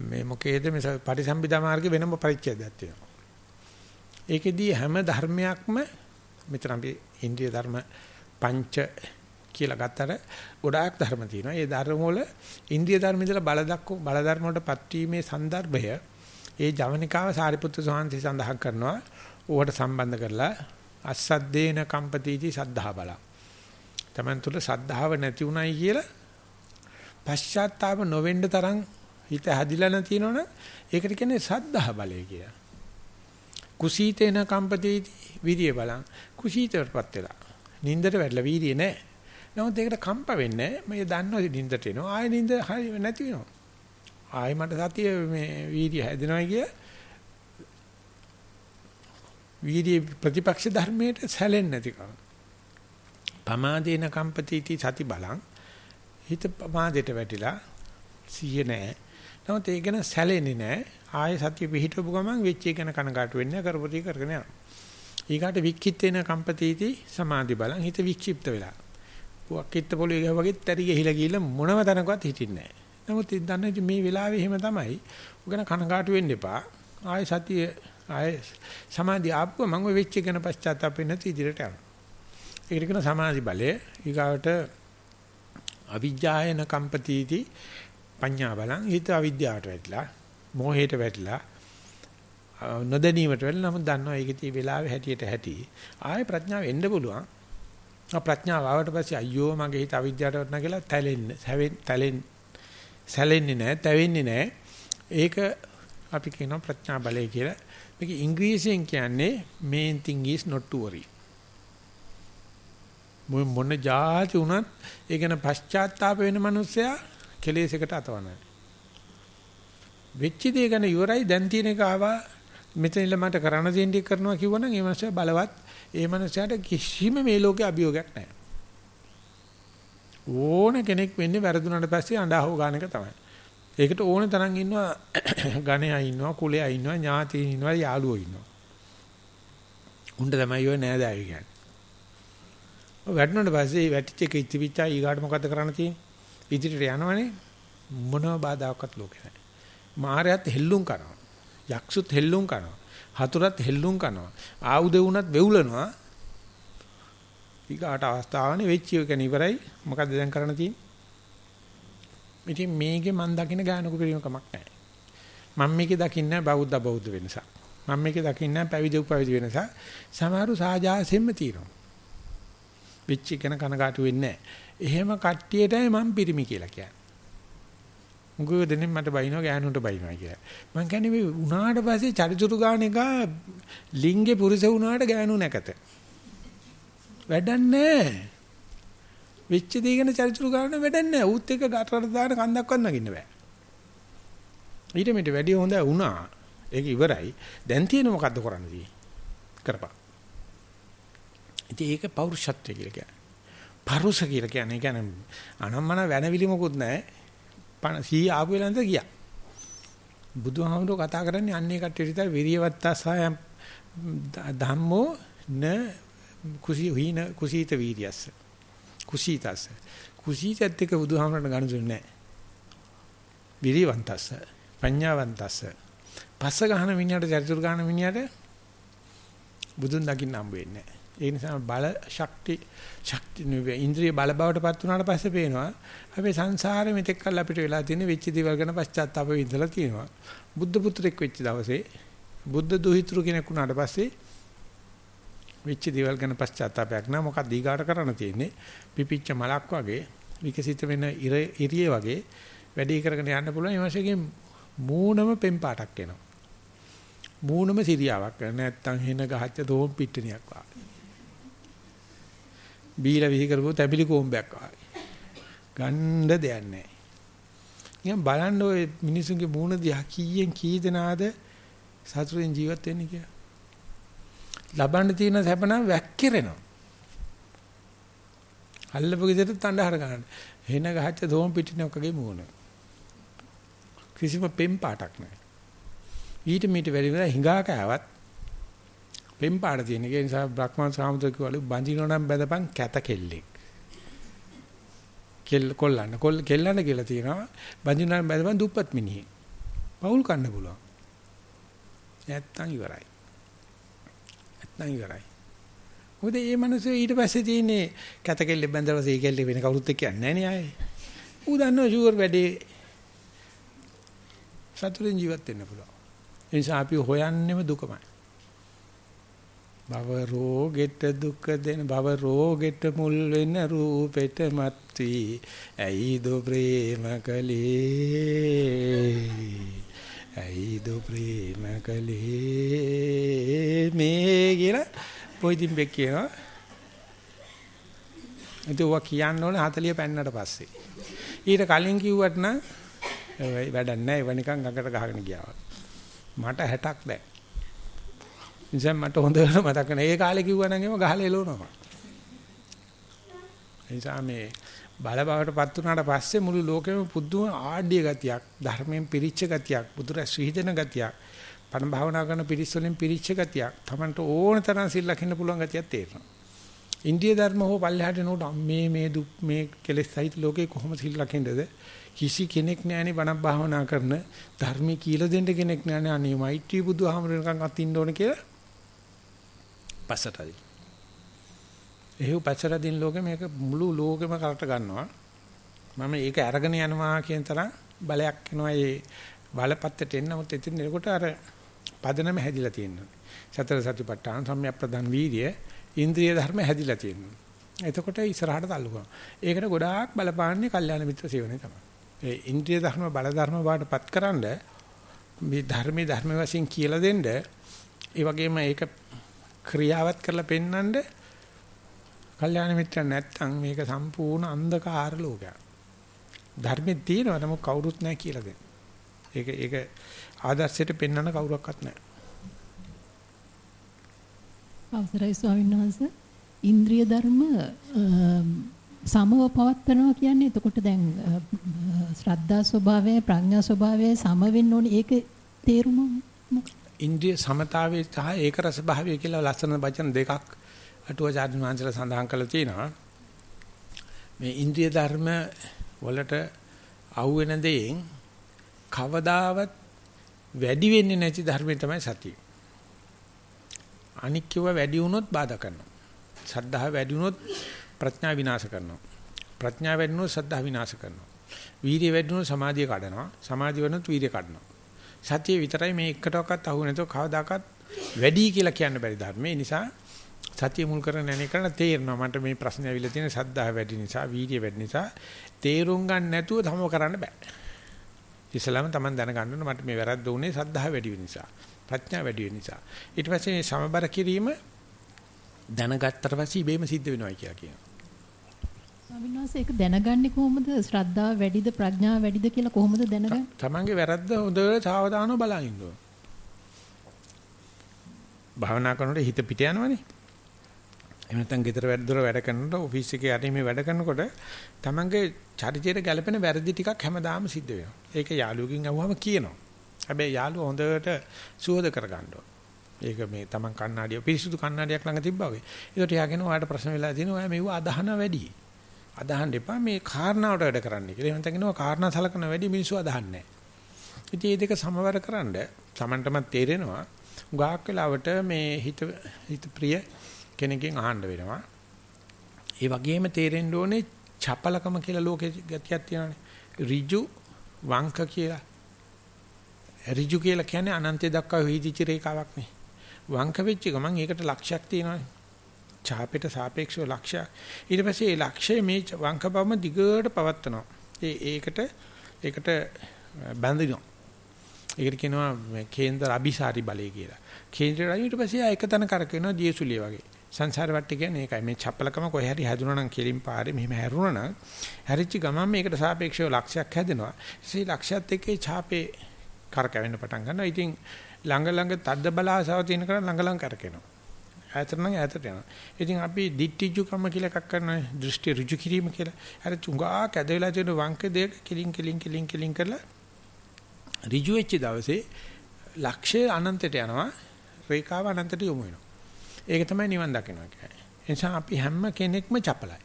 මේ මොකේද මේ පටිසම්භිදා මාර්ගේ වෙනම පරිච්ඡේදයක් තියෙනවා. ඒකෙදී හැම ධර්මයක්ම මෙතන අපි ඉන්ද්‍රිය ධර්ම පංච කියලා ගත්තට ගොඩාක් ධර්ම තියෙනවා. ඒ ධර්ම වල ඉන්ද්‍රිය ධර්ම ඉඳලා බල දක්ව බල ධර්ම වලටපත් වීමේ સંદર્ભය ඒ ජවනිකාව සාරිපුත්‍ර සෝහන්ති සඳහන් කරනවා. ඌවට සම්බන්ධ කරලා අස්සද්දේන කම්පතිටි සද්ධා බල. Taman තුල සද්ධාව නැති උනායි කියලා පශ්චාත්තාප නොවෙන්න තරම් හිත හැදිලා නැතිනවනේ ඒකට කියන්නේ සද්ධා බලය කියලා. කුසීතේන කම්පතිටි විරිය බලං කුසීතවටපත් වෙලා. නින්දට වැටලා වීර්යය නැහැ. නමුත් ඒකට කම්ප වෙන්නේ නැහැ. මම දන්නවා නින්දට එනවා. ආයෙ නින්ද හරි නැති වෙනවා. ආයෙ මට සතිය මේ වීර්යය හැදෙනවා කිය. වීර්ය ප්‍රතිපක්ෂ ධර්මයට සැලෙන්නේ නැතිකම. පමාදේන කම්පතිටි සති බලං හිත පමාදයට වැටිලා සිහිය නැහැ. නමුත් ඒක ගැන සැලෙන්නේ නැහැ. ආයෙ සතිය පිහිටවපු ගමන් වෙච්ච එක ගැන කනගාටු වෙන්නේ කරපොටි කරගෙන යනවා. ඊගාට වික්කිත්තේන කම්පතිටි සමාධි බලං හිත වික්ෂිප්ත වෙලා. වක්කිට පොළේ ගහ වගේ තරි ගිහිලා ගිහිල්ලා මොනම තැනකවත් හිටින්නේ නැහැ. නමුත් ඉතින් දන්නේ මේ වෙලාවේ එහෙම තමයි. උගන කනකාටු වෙන්න එපා. ආයෙ සතිය ආයෙ සමාධිය ආපුව මම ඔය වෙච්ච ගැන පශ්චාත්තාප වෙන්නේ නැති ඉදිරියට යනවා. ඒකට කියන සමාධි බලය ඊගාවට අවිජ්ජායන කම්පතිටි පඤ්ඤා බලං හිත අවිද්‍යාවට වැටිලා මෝහයට වැටිලා නොදැනීමට වෙලා නමුත් දන්නවා ඒකේ තියෙන වෙලාවේ හැටියට හැටි. ආයෙ ප්‍රඥාව එන්න පුළුවන්. ප්‍රඥාව ආවට පස්සේ අයියෝ මගේ හිත අවිද්‍යාවට වටන කියලා තැලෙන්නේ සැවෙන් තැලෙන් සැලෙන්නේ නැහැ තැවෙන්නේ නැහැ ඒක අපි කියනවා ප්‍රඥා බලය කියලා. මේක ඉංග්‍රීසියෙන් කියන්නේ main thing is not to worry. මොන જાති වුණත් ඒ ගැන පශ්චාත්තාප වෙන මනුස්සයා කෙලෙසයකට අතවනවා වෙච්ච දේ ගැන ඉවරයි දැන් තියෙන එක ආවා මෙතනilla මට කරන්න දෙන්න කරනවා කිව්වනම් ඒ මනුස්සයා බලවත් ඒ මනුස්සයාට කිසිම මේ ලෝකේ අභියෝගයක් නැහැ. ඕන කෙනෙක් වෙන්නේ වැරදුනට පස්සේ අඬහව ගන්න එක තමයි. ඒකට ඕන තරම් ඉන්නවා ගණයා ඉන්නවා කුලයා ඉන්නවා ඥාතීන් ඉන්නවා යාළුවෝ ඉන්නවා. උණ්ඩ තමයි ඔය නෑදෑයෝ කියන්නේ. ඔය වැටුණාට පස්සේ වැටිච්ච එක ඉතිවිච්චා ඊගාට මොකද කරන්න තියෙන්නේ? ඉදිරියට යනවනේ මොනම බාධාවක්වත් ලෝකේ නැහැ. මායයත් හෙල්ලුම් කරනවා. යක්ෂුත් හෙල්ලුම් කරනවා. හතුරත් හෙල්ලුම් කරනවා. ආයුධ වුණත් වෙවුලනවා. ඊගාට අවස්ථාවනේ වෙච්ච එක නිවරයි. මොකද දැන් කරන්න තියෙන්නේ? ඉතින් මේකේ මම දකින්න ගානක පිළිමකමක් නැහැ. මම මේකේ දකින්නේ බෞද්ධ බෞද්ධ වෙනසක්. මම මේකේ දකින්නේ පැවිදි උපවිදි වෙනසක්. සමහරු සාජාසෙම්ම තියෙනවා. වෙච්ච කෙන කනගාටු වෙන්නේ නැහැ. එහෙම කට්ටියටයි මම පිරිමි කියලා කියන්නේ. මුගව දෙන්නේ මට බයිනවා ගෑනුන්ට බයිනවා කියලා. මං කියන්නේ මේ උනාට පස්සේ චරිචුරු ගාන එක ලිංගේ පුරුෂ වුණාට ගෑනු නැකත. වැඩක් නැහැ. වෙච්ච දේ ගැන චරිචුරු ගන්න වැඩක් නැහැ. ඌත් එක්ක ගටරට දාන කන්දක්වත් නගින්න බෑ. ඊට මෙට වැඩි හොඳ වුණා. ඒක ඉවරයි. දැන් තියෙන මොකද්ද කරන්න තියෙන්නේ? කරපන්. ඉතින් ඒක පෞරුෂත්වය කියලා කියන්නේ. පරුස කියලා කියන්නේ කියන්නේ අනම්මන වැනවිලි මොකුත් නැහැ. පණ සී ආපු වෙලඳ ගියා. බුදුහාමුදුරුවෝ කතා කරන්නේ අන්නේ කට්ටියට විතර විරියවත්තාසය ධම්මෝ න කුසී හින කුසීත වීර්යස්ස. කුසීතස්ස. කුසීතත් එක්ක බුදුහාමුදුරණ ගනුදෙන්නේ නැහැ. විරියවන්තස්ස. ප්‍රඥාවන්තස්ස. පස්ස ගහන මිනිහට චරිචුරු ගහන මිනිහට බුදුන් දකින්න හම්බ වෙන්නේ නැහැ. ඒ නිසා බල ශක්ති ශක්ති ඉන්ද්‍රිය බල බවට පත් වුණාට පස්සේ පේනවා අපි සංසාරේ මෙතෙක් කල් අපිට වෙලා තියෙන වෙච්ච දේවල් ගැන පශ්චාත්තාප වෙඳලා තියෙනවා. බුද්ධ පුත්‍රෙක් වෙච්ච දවසේ බුද්ධ දුහිතෘ කෙනෙක් වුණාට පස්සේ වෙච්ච දේවල් ගැන පශ්චාත්තාපයක් නෑ මොකක්ද ඊගාට කරන්න තියෙන්නේ? පිපිච්ච මලක් වගේ විකසිත වෙන ඉරිය වගේ වැඩි කරගෙන යන්න පුළුවන්. ඒ වශයෙන් මූණම පෙන් පාටක් එනවා. මූණම සිරියාවක් නැත්තම් හෙන ගහච්ච දෝම් පිට්ටනියක් වගේ. බීලා විහි කරපුව තැඹිලි කොම්බයක් වගේ. ගන්න දෙයක් නැහැ. නිකන් බලන්න ඔය මිනිසුන්ගේ මූණ දිහා කීයෙන් කී දෙනාද සතුටෙන් ජීවත් වෙන්නේ කියලා. ලබන්න තියෙන සැප නම් වැක්කිරෙනවා. අල්ලපු ගෙදරට තණ්හාර ගන්න. හෙන ගහච්ච දෝම් පිටිනක් වගේ මූණ. කිසිම පෙම් පාටක් නැහැ. ඊට මීට වැඩි වෙලා හිඟා කෑවත් පෙම් පාඩ තියෙන. ඒ නිසා බ්‍රහ්මන් සාමුද්‍ර කිව්වලු බඳිනෝ නම් බඳපන් කැත කෙල්ලෙක්. කෙල් කොල්ලන්න කොල් කෙල්ලන්න කියලා තියෙනවා. බඳිනෝ නම් බඳපන් දුප්පත් මිනිහෙක්. පවුල් කන්න පුළුවන්. නැත්තම් ඉවරයි. නැත්තම් ඉවරයි. මොකද මේ මිනිස්සු ඊට පස්සේ තියෙන්නේ කැත කෙල්ලෙක් බඳලා සී කෙල්ලෙක් වෙන කවුරුත් එක්ක යන්නේ නැහැ නේ ආයේ. ඌ දන්නවා ෂුවර් වැඩේ සතුටින් ජීවත් වෙන්න පුළුවන්. ඒ නිසා අපි හොයන්නෙම දුකමයි. භව රෝගෙට දුක දෙන භව රෝගෙට මුල් වෙන රූපෙට මත් වී ඇයිද ප්‍රේම කලේ? ඇයිද ප්‍රේම කලේ? මේ කියලා පොයිදින් බෙක් කියනවා. ඒක වා කියන්න ඕනේ 40 පෙන්නට පස්සේ. ඊට කලින් කිව්වට නම් වැඩක් නැහැ ඒව නිකන් ගඟට ගහගෙන ගියා. මට 60ක් දැන්. නිසා මට හොඳට මතක නැහැ. ඒ කාලේ කිව්වනම් එම ගහලා එලවනවා. නිසා මේ බල බවටපත් වුණාට පස්සේ මුළු ලෝකෙම පුදුම ආඩ්‍ය ගතියක්, ධර්මයෙන් පිරිච්ච ගතියක්, බුදුරැස් විහිදෙන ගතියක්, පණ භාවනා කරන පිරිස් වලින් පිරිච්ච ගතියක්, Tamanට ඕන තරම් සිල් ලකින්න පුළුවන් ගතියක් තේරෙනවා. ඉන්දිය ධර්ම හෝ පල්ලෙහාට නෝට මේ මේ දුක් මේ කෙලෙස් සහිත ලෝකේ කොහොම සිල් ලකින්නද කිසි කෙනෙක් නැහැනේ බණ භාවනා කරන ධර්මී කියලා දෙන්න කෙනෙක් නැහැනේ අනේ මෛත්‍රී බුදුහාමරණකම් අතින්න ඕන කියලා පස්සටදී. එහෙව් පස්සටදින් ලෝකෙ මේක මුළු ලෝකෙම කරට ගන්නවා. මම ඒක අරගෙන යනවා කියන තරම් බලයක් එනවා ඒ බලපත්තට එන්න මොකද එතින් එනකොට අර පදනම හැදිලා තියෙනවා. සතර සතිපට්ඨාන සම්‍යක් ප්‍රදාන් වීර්ය ඉන්ද්‍රිය ධර්ම හැදිලා තියෙනවා. එතකොට ඉස්සරහට තල්ලු කරනවා. ඒකට ගොඩාක් බලපාන්නේ කල්යාණ මිත්‍ර සේවනයේ තමයි. ඒ ඉන්ද්‍රිය ධර්ම බල ධර්ම වාටපත් කරන්ඩ මේ ධර්මයේ ධර්ම වශයෙන් කියලා දෙන්න ඒ වගේම ඒක ක්‍රියාවත් කරලා පෙන්වන්න කල්යාණ මිත්‍ර නැත්තම් මේක සම්පූර්ණ අන්ධකාර ලෝකයක්. ධර්මයේ තියෙනවා නමුත් කවුරුත් නැහැ කියලා දෙන්න. ඒක ඒක ආදර්ශයට පෙන්වන්න කවුරක්වත් නැහැ. අවසරයි ස්වාමීන් වහන්සේ ඉන්ද්‍රිය ධර්ම සමව පවත්නවා කියන්නේ එතකොට දැන් ශ්‍රද්ධා ස්වභාවය ප්‍රඥා ස්වභාවය සම වෙන්න ඕනේ ඒක තේරුම මොකක්ද? ඉන්ද්‍රිය සමතාවයේ සහ ඒක රස භාවය කියලා ලස්සන වචන දෙකක් අටුවාචාර්ය වංශල සඳහන් කරලා තියෙනවා. මේ ඉන්ද්‍රිය ධර්ම වලට අහුවෙන දෙයෙන් කවදාවත් වැඩි වෙන්නේ නැති ධර්මය තමයි සතිය. අනික් කිව්ව වැඩි වුණොත් බාධා කරනවා. සද්ධා වැඩි වුණොත් ප්‍රඥා විනාශ කරනවා. ප්‍රඥා වැඩි වුණොත් සද්ධා විනාශ කරනවා. වීර්ය වැඩි වුණොත් සමාධිය කඩනවා. සමාධිය වෙනොත් වීර්ය කඩනවා. සතිය විතරයි මේ එකටවත් අහු නැතුව කවදාකවත් වැඩි කියලා කියන්න බැරි ධර්ම. ඒ නිසා සතිය මුල් කරගෙන යන්නේ කරන තේරෙනවා මට මේ ප්‍රශ්නේ ඇවිල්ලා තියෙන සද්ධා වැඩි නිසා වීර්ය වැඩි නිසා තේරුම් ගන්න නැතුව තම කරන්න බෑ. ඉස්ලාම තමයි දැනගන්න ඕනේ මට මේ වැරද්ද උනේ සද්ධා වැඩි වෙන නිසා. ප්‍රඥා වැඩි වෙන නිසා. ඊට පස්සේ සමබර කිරීම දැනගත්තට පස්සේ ඉබේම සිද්ධ වෙනවා කියලා කියනවා. ස්වාමීන් වහන්සේ ඒක දැනගන්නේ කොහොමද? ශ්‍රද්ධාව වැඩිද ප්‍රඥාව වැඩිද කියලා කොහොමද දැනගන්නේ? තමන්ගේ වැරද්ද හොඳට සාවධානව බලන් ඉන්න ඕන. භාවනා කරනකොට හිත පිට යනවනේ. එහෙම නැත්නම් ගෙදර වැඩ දොර වැඩ කරනකොට ඔෆිස් එකේ යටි මේ වැඩ කරනකොට තමන්ගේ චරිතයට ගැළපෙන වැරදි ටිකක් හැමදාම සිද්ධ වෙනවා. ඒක යාළුවකින් අහුවම කියනවා. හැබැයි යාළුවා හොඳට සුවද කරගන්න ඕන. ඒක මේ තමන් කණ්ණාඩිය පිරිසුදු කණ්ණාඩියක් ළඟ තිබ්බා වගේ. ඒකට යාගෙන ඔයාලට ප්‍රශ්න වෙලා තියෙනවා. ඔයා මෙව අදහන වැඩි. අදහන්න එපා මේ කාරණාවට වැඩ කරන්න කියලා. එහෙම නැත්නම් කියනවා කාරණා සලකන වැඩි මිනිස්සු අදහන්නේ නැහැ. ඉතින් මේ දෙක සමවර කරන්න තමන්ටම තේරෙනවා. උගාක් වෙලාවට මේ හිත හිත ප්‍රිය කෙනකින් අහන්න වෙනවා. ඒ වගේම තේරෙන්න ඕනේ චපලකම කියලා ලෝකේ ගතියක් තියෙනවානේ. ඍජු වංක කියලා. ඍජු කියලා කියන්නේ අනන්තය දක්වා වීදිච රේඛාවක් නේ. වංක වෙච්ච ගමන් ඒකට ලක්ෂයක් තියෙනවානේ. ඡාපෙට සාපේක්ෂව ලක්ෂයක්. ඊට පස්සේ ඒ ලක්ෂය මේ වංක බවම දිගට පවත්නවා. ඒ ඒකට ඒකට බැඳිනවා. ඒකට කියනවා කේන්ද්‍ර අபிසාරි බලය කියලා. කේන්ද්‍රය ඊට පස්සේ ඒක තන කරකිනවා දියසුලිය වගේ. සංසාර වට්ටි කියන්නේ ඒකයි. මේ චපලකම කොහේ හරි හැදුනා නම් කෙලින් පාරේ මෙහෙම හැරුණා නම් හැරිච්ච ගමන් මේකට සාපේක්ෂව ලක්ෂයක් හැදෙනවා. ඒ ලක්ෂයත් එක්කේ ඡාපේ කරකැවෙන්න පටන් ගන්නවා. ඉතින් ළඟ ළඟ තද්ද බලාසාව තියෙන කරා ළඟ ළඟ කරකිනවා. ඈතට නම් ඈතට යනවා. ඉතින් අපි දිට්ඨිජුකම කියලා එකක් කරනවා. දෘෂ්ටි ඍජු කිරීම කියලා. අර තුඟා කැදවිලා තියෙන වංක දෙක කිලින් කිලින් කිලින් කිලින් කරලා ඍජු වෙච්ච දවසේ ලක්ෂය අනන්තයට යනවා. රේඛාව අනන්තයට යොමු වෙනවා. ඒක තමයි නිවන් දකිනවා කියන්නේ. ඒ නිසා අපි හැම කෙනෙක්ම චපලයි.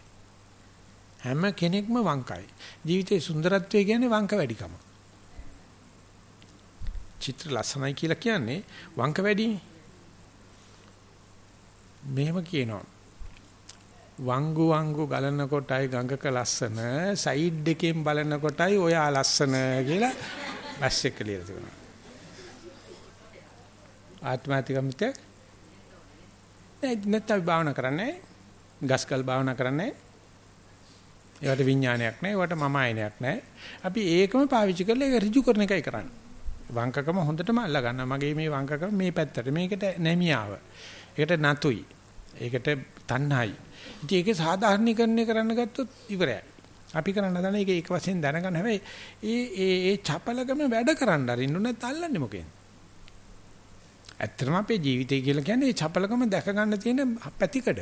හැම කෙනෙක්ම වංකයි. ජීවිතේ සුන්දරත්වය කියන්නේ වංක වැඩිකම. චිත්‍ර ලස්සනයි කියලා කියන්නේ වංක වැඩිනේ. මෙහෙම කියනවා. වංගු වංගු ගලන කොටයි ගඟක ලස්සන සයිඩ් එකෙන් බලන කොටයි ඔයා ලස්සන කියලා බස් එක ලියලා තිබුණා. ආත්මාතිකමිත නැත්නම් භාවනා කරන්නේ ගස්කල් භාවනා කරන්නේ ඒවට විඥානයක් නැහැ ඒවට මම ආයනයක් නැහැ අපි ඒකම පාවිච්චි කරලා ඒක ඍජු කරන එකයි කරන්නේ. වංකකම හොඳටම අල්ලා ගන්න මගේ මේ වංකකම මේ පැත්තට මේකට නැමියාව. ඒකට නතුයි. ඒකට තණ්හයි. ඉතින් ඒකේ සාධාරණීකරණය කරන්න ගත්තොත් ඉවරයි. අපි කරන්න හදන එක ඒක වශයෙන් දැනගන්න හැබැයි ඒ ඒ ඒ චපලකම වැඩ කරන්න අරින්න නැත් අල්ලන්නේ මොකෙන්? ඇත්තටම අපේ ජීවිතය කියලා කියන්නේ ඒ චපලකම දැක ගන්න තියෙන පැතිකඩ.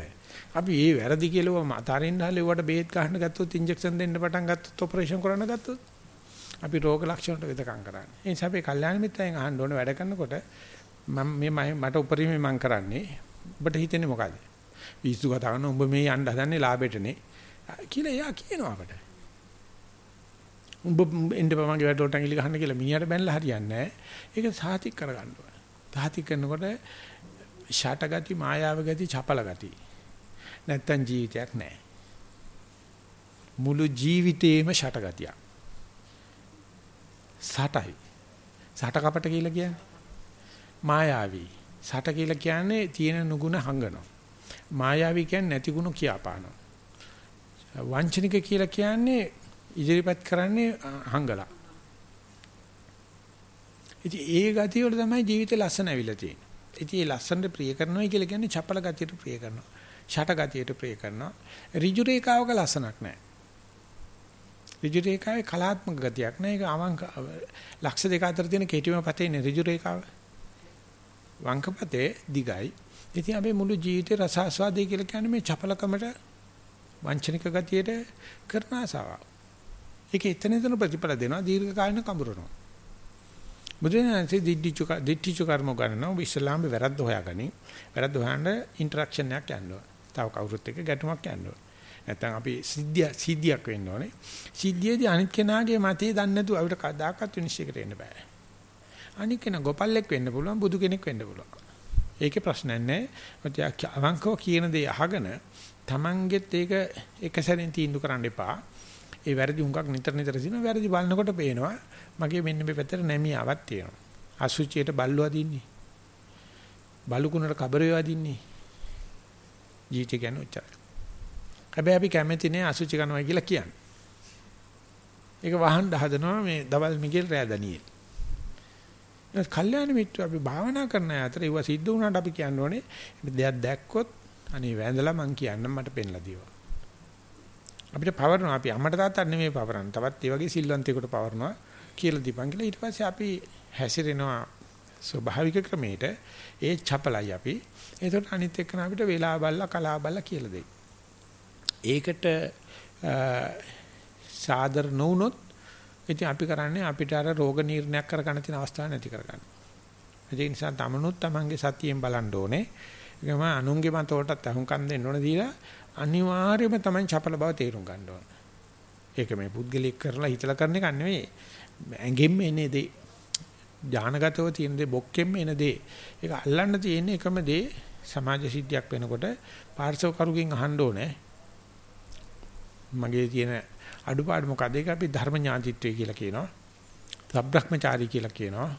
අපි ඒ වැරදි කියලා මතරින්න හැලේ වට බේත් ගන්න ගත්තොත් ඉන්ජෙක්ෂන් දෙන්න පටන් ගත්තොත් ඔපරේෂන් කරන්න ගත්තොත් අපි රෝග ලක්ෂණ වලට වෙදකම් කරන්නේ. ඒ නිසා අපි කල්යාණ මිත්‍රයන් අහන්න ඕන වැඩ කරනකොට මම මේ මට උපරිමයෙන් මම කරන්නේ ඔබට හිතෙන්නේ මොකද? පිස්සු කතා කරන උඹ මේ යන්න හදන්නේ ලාභෙටනේ කියලා එයා කියනවා අපට. උඹ එන්න බමගේ වැඩ වලට ඇඟිලි ගහන්න කියලා මිනිහට බැනලා හරියන්නේ නැහැ. ඒක සාතික් කරගන්න ඕන. සාතික් කරනකොට ෂාට ගති, මායාව ගති, චපල ගති. නැත්තම් ජීවිතයක් නැහැ. මුළු ජීවිතේම ෂාට ගතියක්. සටයි. සට කපට කියලා කියන්නේ මායාවී. සට කියලා කියන්නේ තියෙන නුගුණ හංගනවා. මායාවී කියන්නේ නැති ගුණ කියාපානවා. වංචනික කියලා කියන්නේ ඉදිරිපත් කරන්නේ හංගලා. ඉතින් ඒ ගතිය වල තමයි ජීවිතේ ලස්සන ඇවිල්ලා තියෙන්නේ. ඉතින් ඒ ලස්සනට ප්‍රිය කරනවා කියලා කියන්නේ චපල ගතියට ප්‍රිය කරනවා. ෂට ගතියට ප්‍රිය කරනවා. ඍජු රේඛාවක ලස්සනක් නැහැ. ඍජු රේඛාවේ කලාත්මක ගතියක් නැහැ. ඒක අවංක ලක්ෂ දෙක අතර තියෙන කෙටිම පතේනේ ඍජු රේඛාව. වංකපතේ දිගයි. ඉතින් අපි මුළු ජීවිතේ රස ආස්වාදේ කියලා කියන්නේ මේ චපලකමට වංචනික ගතියට කරන ආසාව. ඒක එතන එතන ප්‍රතිඵල දෙනවා දීර්ඝ කාලින කඹරනවා. බුදුරජාණන්සේ දිට්ඨිචු දිට්ඨිචු කර්ම ගන්නවා ඔබ ඉස්ලාම් වැරද්ද හොයාගනි. වැරද්ද හොයන්න ඉන්ටරැක්ෂන් එකක් යනවා. තව කවුරුත් එක්ක ගැටුමක් යනවා. නැත්නම් අපි සිද්ධිය සිද්ධියක් වෙන්න ඕනේ. සිද්ධියේදී අනිත් කෙනාගේ මතේ දන්නේ නැතුව අපිට කදාකත් විනිශ්චයකට එන්න බෑ. අනිත් කෙනා ගොපල්ලෙක් වෙන්න පුළුවන් බුදු කෙනෙක් වෙන්න පුළුවන්. ඒකේ ප්‍රශ්නයක් නැහැ. අවංකව කියන දේ අහගෙන Tamanගෙත් ඒක එක සැරෙන් තීන්දුව කරන්න එපා. ඒ වැරදි හුඟක් නිතර නිතර සින වැරදි බලනකොට පේනවා මගේ මෙන්න මේ පැත්තට නැමියාවක් තියෙනවා. අසුචියට බල්ලු අදින්නේ. බලුකුණට කබරේ වදින්නේ. ජීවිතය ගැන උච්චාරය. හැබැයි අපි කැමති නෑ අසුචි කරනවා කියලා කියන්නේ. ඒක වහන්න හදනවා මේ දවල් මිගෙල් රෑදනියේ. ඒත් කල්යාණ මිත්‍ර අපි භාවනා කරන අතර ඒව සිද්ධ වුණාට අපි කියන්න ඕනේ දෙයක් දැක්කොත් අනේ වැඳලා මං කියන්නම් මට පෙන්ලා දීවා. අපිට පවරනවා අපි අම්මට තාත්තට නෙමෙයි පවරන්නේ. තවත් ඒ වගේ සිල්වන්තයෙකුට පවරනවා කියලා දීපන් කියලා ඊට පස්සේ අපි හැසිරෙනවා ස්වභාවික ක්‍රමයට ඒ චපලයි අපි. ඒකට අනිත් එක්කන අපිට වේලා බල්ලා කලා බල්ලා කියලා දෙයි. ඒකට සාදර නොවුනොත් ඉතින් අපි කරන්නේ අපිට අර රෝග නිర్ణයක් කරගන්න තියෙන අවස්ථාව නැති කරගන්න. ඒ නිසා තමනුත් තමන්ගේ සතියෙන් බලන්න ඕනේ. ඒකම අනුන්ගේ මතවලටත් අහුම්කම් දෙන්න ඕන දීලා අනිවාර්යයෙන්ම තමයි චපල බව තේරුම් ගන්න ඕන. ඒක මේ පුද්ගලික කරලා හිතලා කරන එක නෙවෙයි. ඇඟෙන්න එන දේ. ඥානගතව තියෙන දේ බොක්කෙන්න එන දේ. ඒක අල්ලන්න තියෙන එකම දේ සමාජ සිද්ධියක් වෙනකොට පාර්ශව කරුගෙන් අහන්න ඕනේ. මගේ තියෙන අඩුපාඩු මොකද? ඒක අපි ධර්ම ඥාතිත්වය කියලා කියනවා. සබ්‍රහ්මචාරී කියලා කියනවා.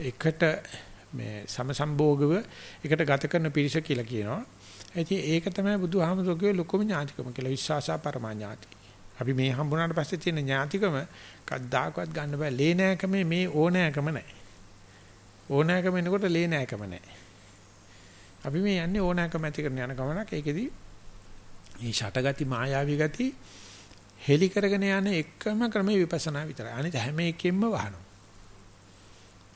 එකට මේ සමසම්භෝගව එකට ගත කරන පිරිස කියලා කියනවා. ඉතින් ඒක තමයි බුදුහාමුදුරුවෝ ලොකුම ඥාතිකම කියලා විශ්වාසා පරමාඥාති. අපි මේ හම්බුනාට පස්සේ තියෙන ඥාතිකම කද්දාකවත් ගන්න බෑ. ලේ නෑකම මේ ඕනෑකම නෑ. ඕනෑකම එනකොට ලේ නෑකම නෑ. අපි මේ යන්නේ ඕනෑකම ඇති කරන යන ගමනක්. ඒකෙදි මේ ෂටගති මායාවී ගති හෙලි කරගෙන යන එකම ක්‍රමේ විපස්සනා විතරයි. අනිත හැම එකෙම වහනවා.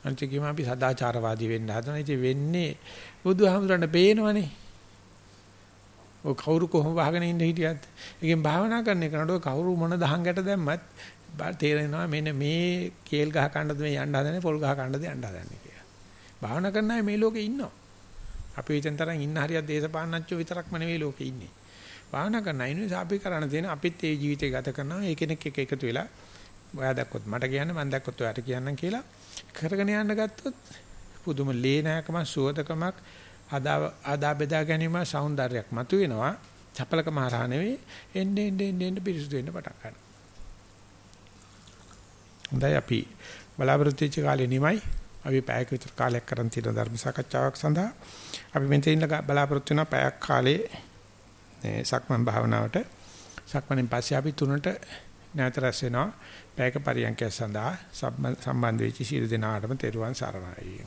අන්තිකීම අපි සදාචාරවාදී වෙන්න හදනවා. ඉතින් වෙන්නේ බුදුහාමුදුරන්ට පේනවනේ. ඔය කවුරු කොහොම වහගෙන ඉන්න හිටියත් ඒකෙන් භාවනා කරන එකනට කවුරු මොන දහංගට දැම්මත් තේරෙනවා මෙන්න මේ කේල් ගහ කන්නද මේ යන්න හදන්නේ පොල් ගහ කන්නද යන්න හදන්නේ කියලා. භාවනා කරන අය මේ ලෝකේ ඉන්නවා. අපි හිතෙන් තරම් ඉන්න හරියක් දේශපාලනච්චෝ විතරක්ම නෙවෙයි ලෝකේ ඉන්නේ. භාවනා කරන අය නෙවෙයි අපි කරණ තියෙන අපිත් ඒ ජීවිතය ගත කරනවා. ඒ කෙනෙක් එක්ක එකතු වෙලා ඔයා දැක්කොත් මට කියන්න මම දැක්කොත් ඔයාට කියන්නම් කියලා කරගෙන යන්න ගත්තොත් පුදුම ලේනෑකම සුවදකමක් ආදා ආදා බෙදා ගැනීම సౌందර්යයක් මතුවෙනවා. චපලකම හරහා නෙවෙයි එන්නේ එන්නේ එන්නේ පිරිසුදු වෙන්න පටන් ගන්නවා. හොඳයි අපි බලාපොරොත්තු වෙච්ච කාලේ නිමයි. අපි පැයක විතර කාලයක් කරන් තියෙන ධර්ම සාකච්ඡාවක් සඳහා අපි මෙතන බලාපොරොත්තු වෙන පැයක් කාලේ මේ සක්මන් භාවනාවට. සක්මණෙන් පස්සේ අපි තුනට නැවත රැස් වෙනවා. පැයක පරියන්කය සඳහා සම්බන්ධ වෙච්ච සියලු දෙනාටම තෙරුවන් සරණයි.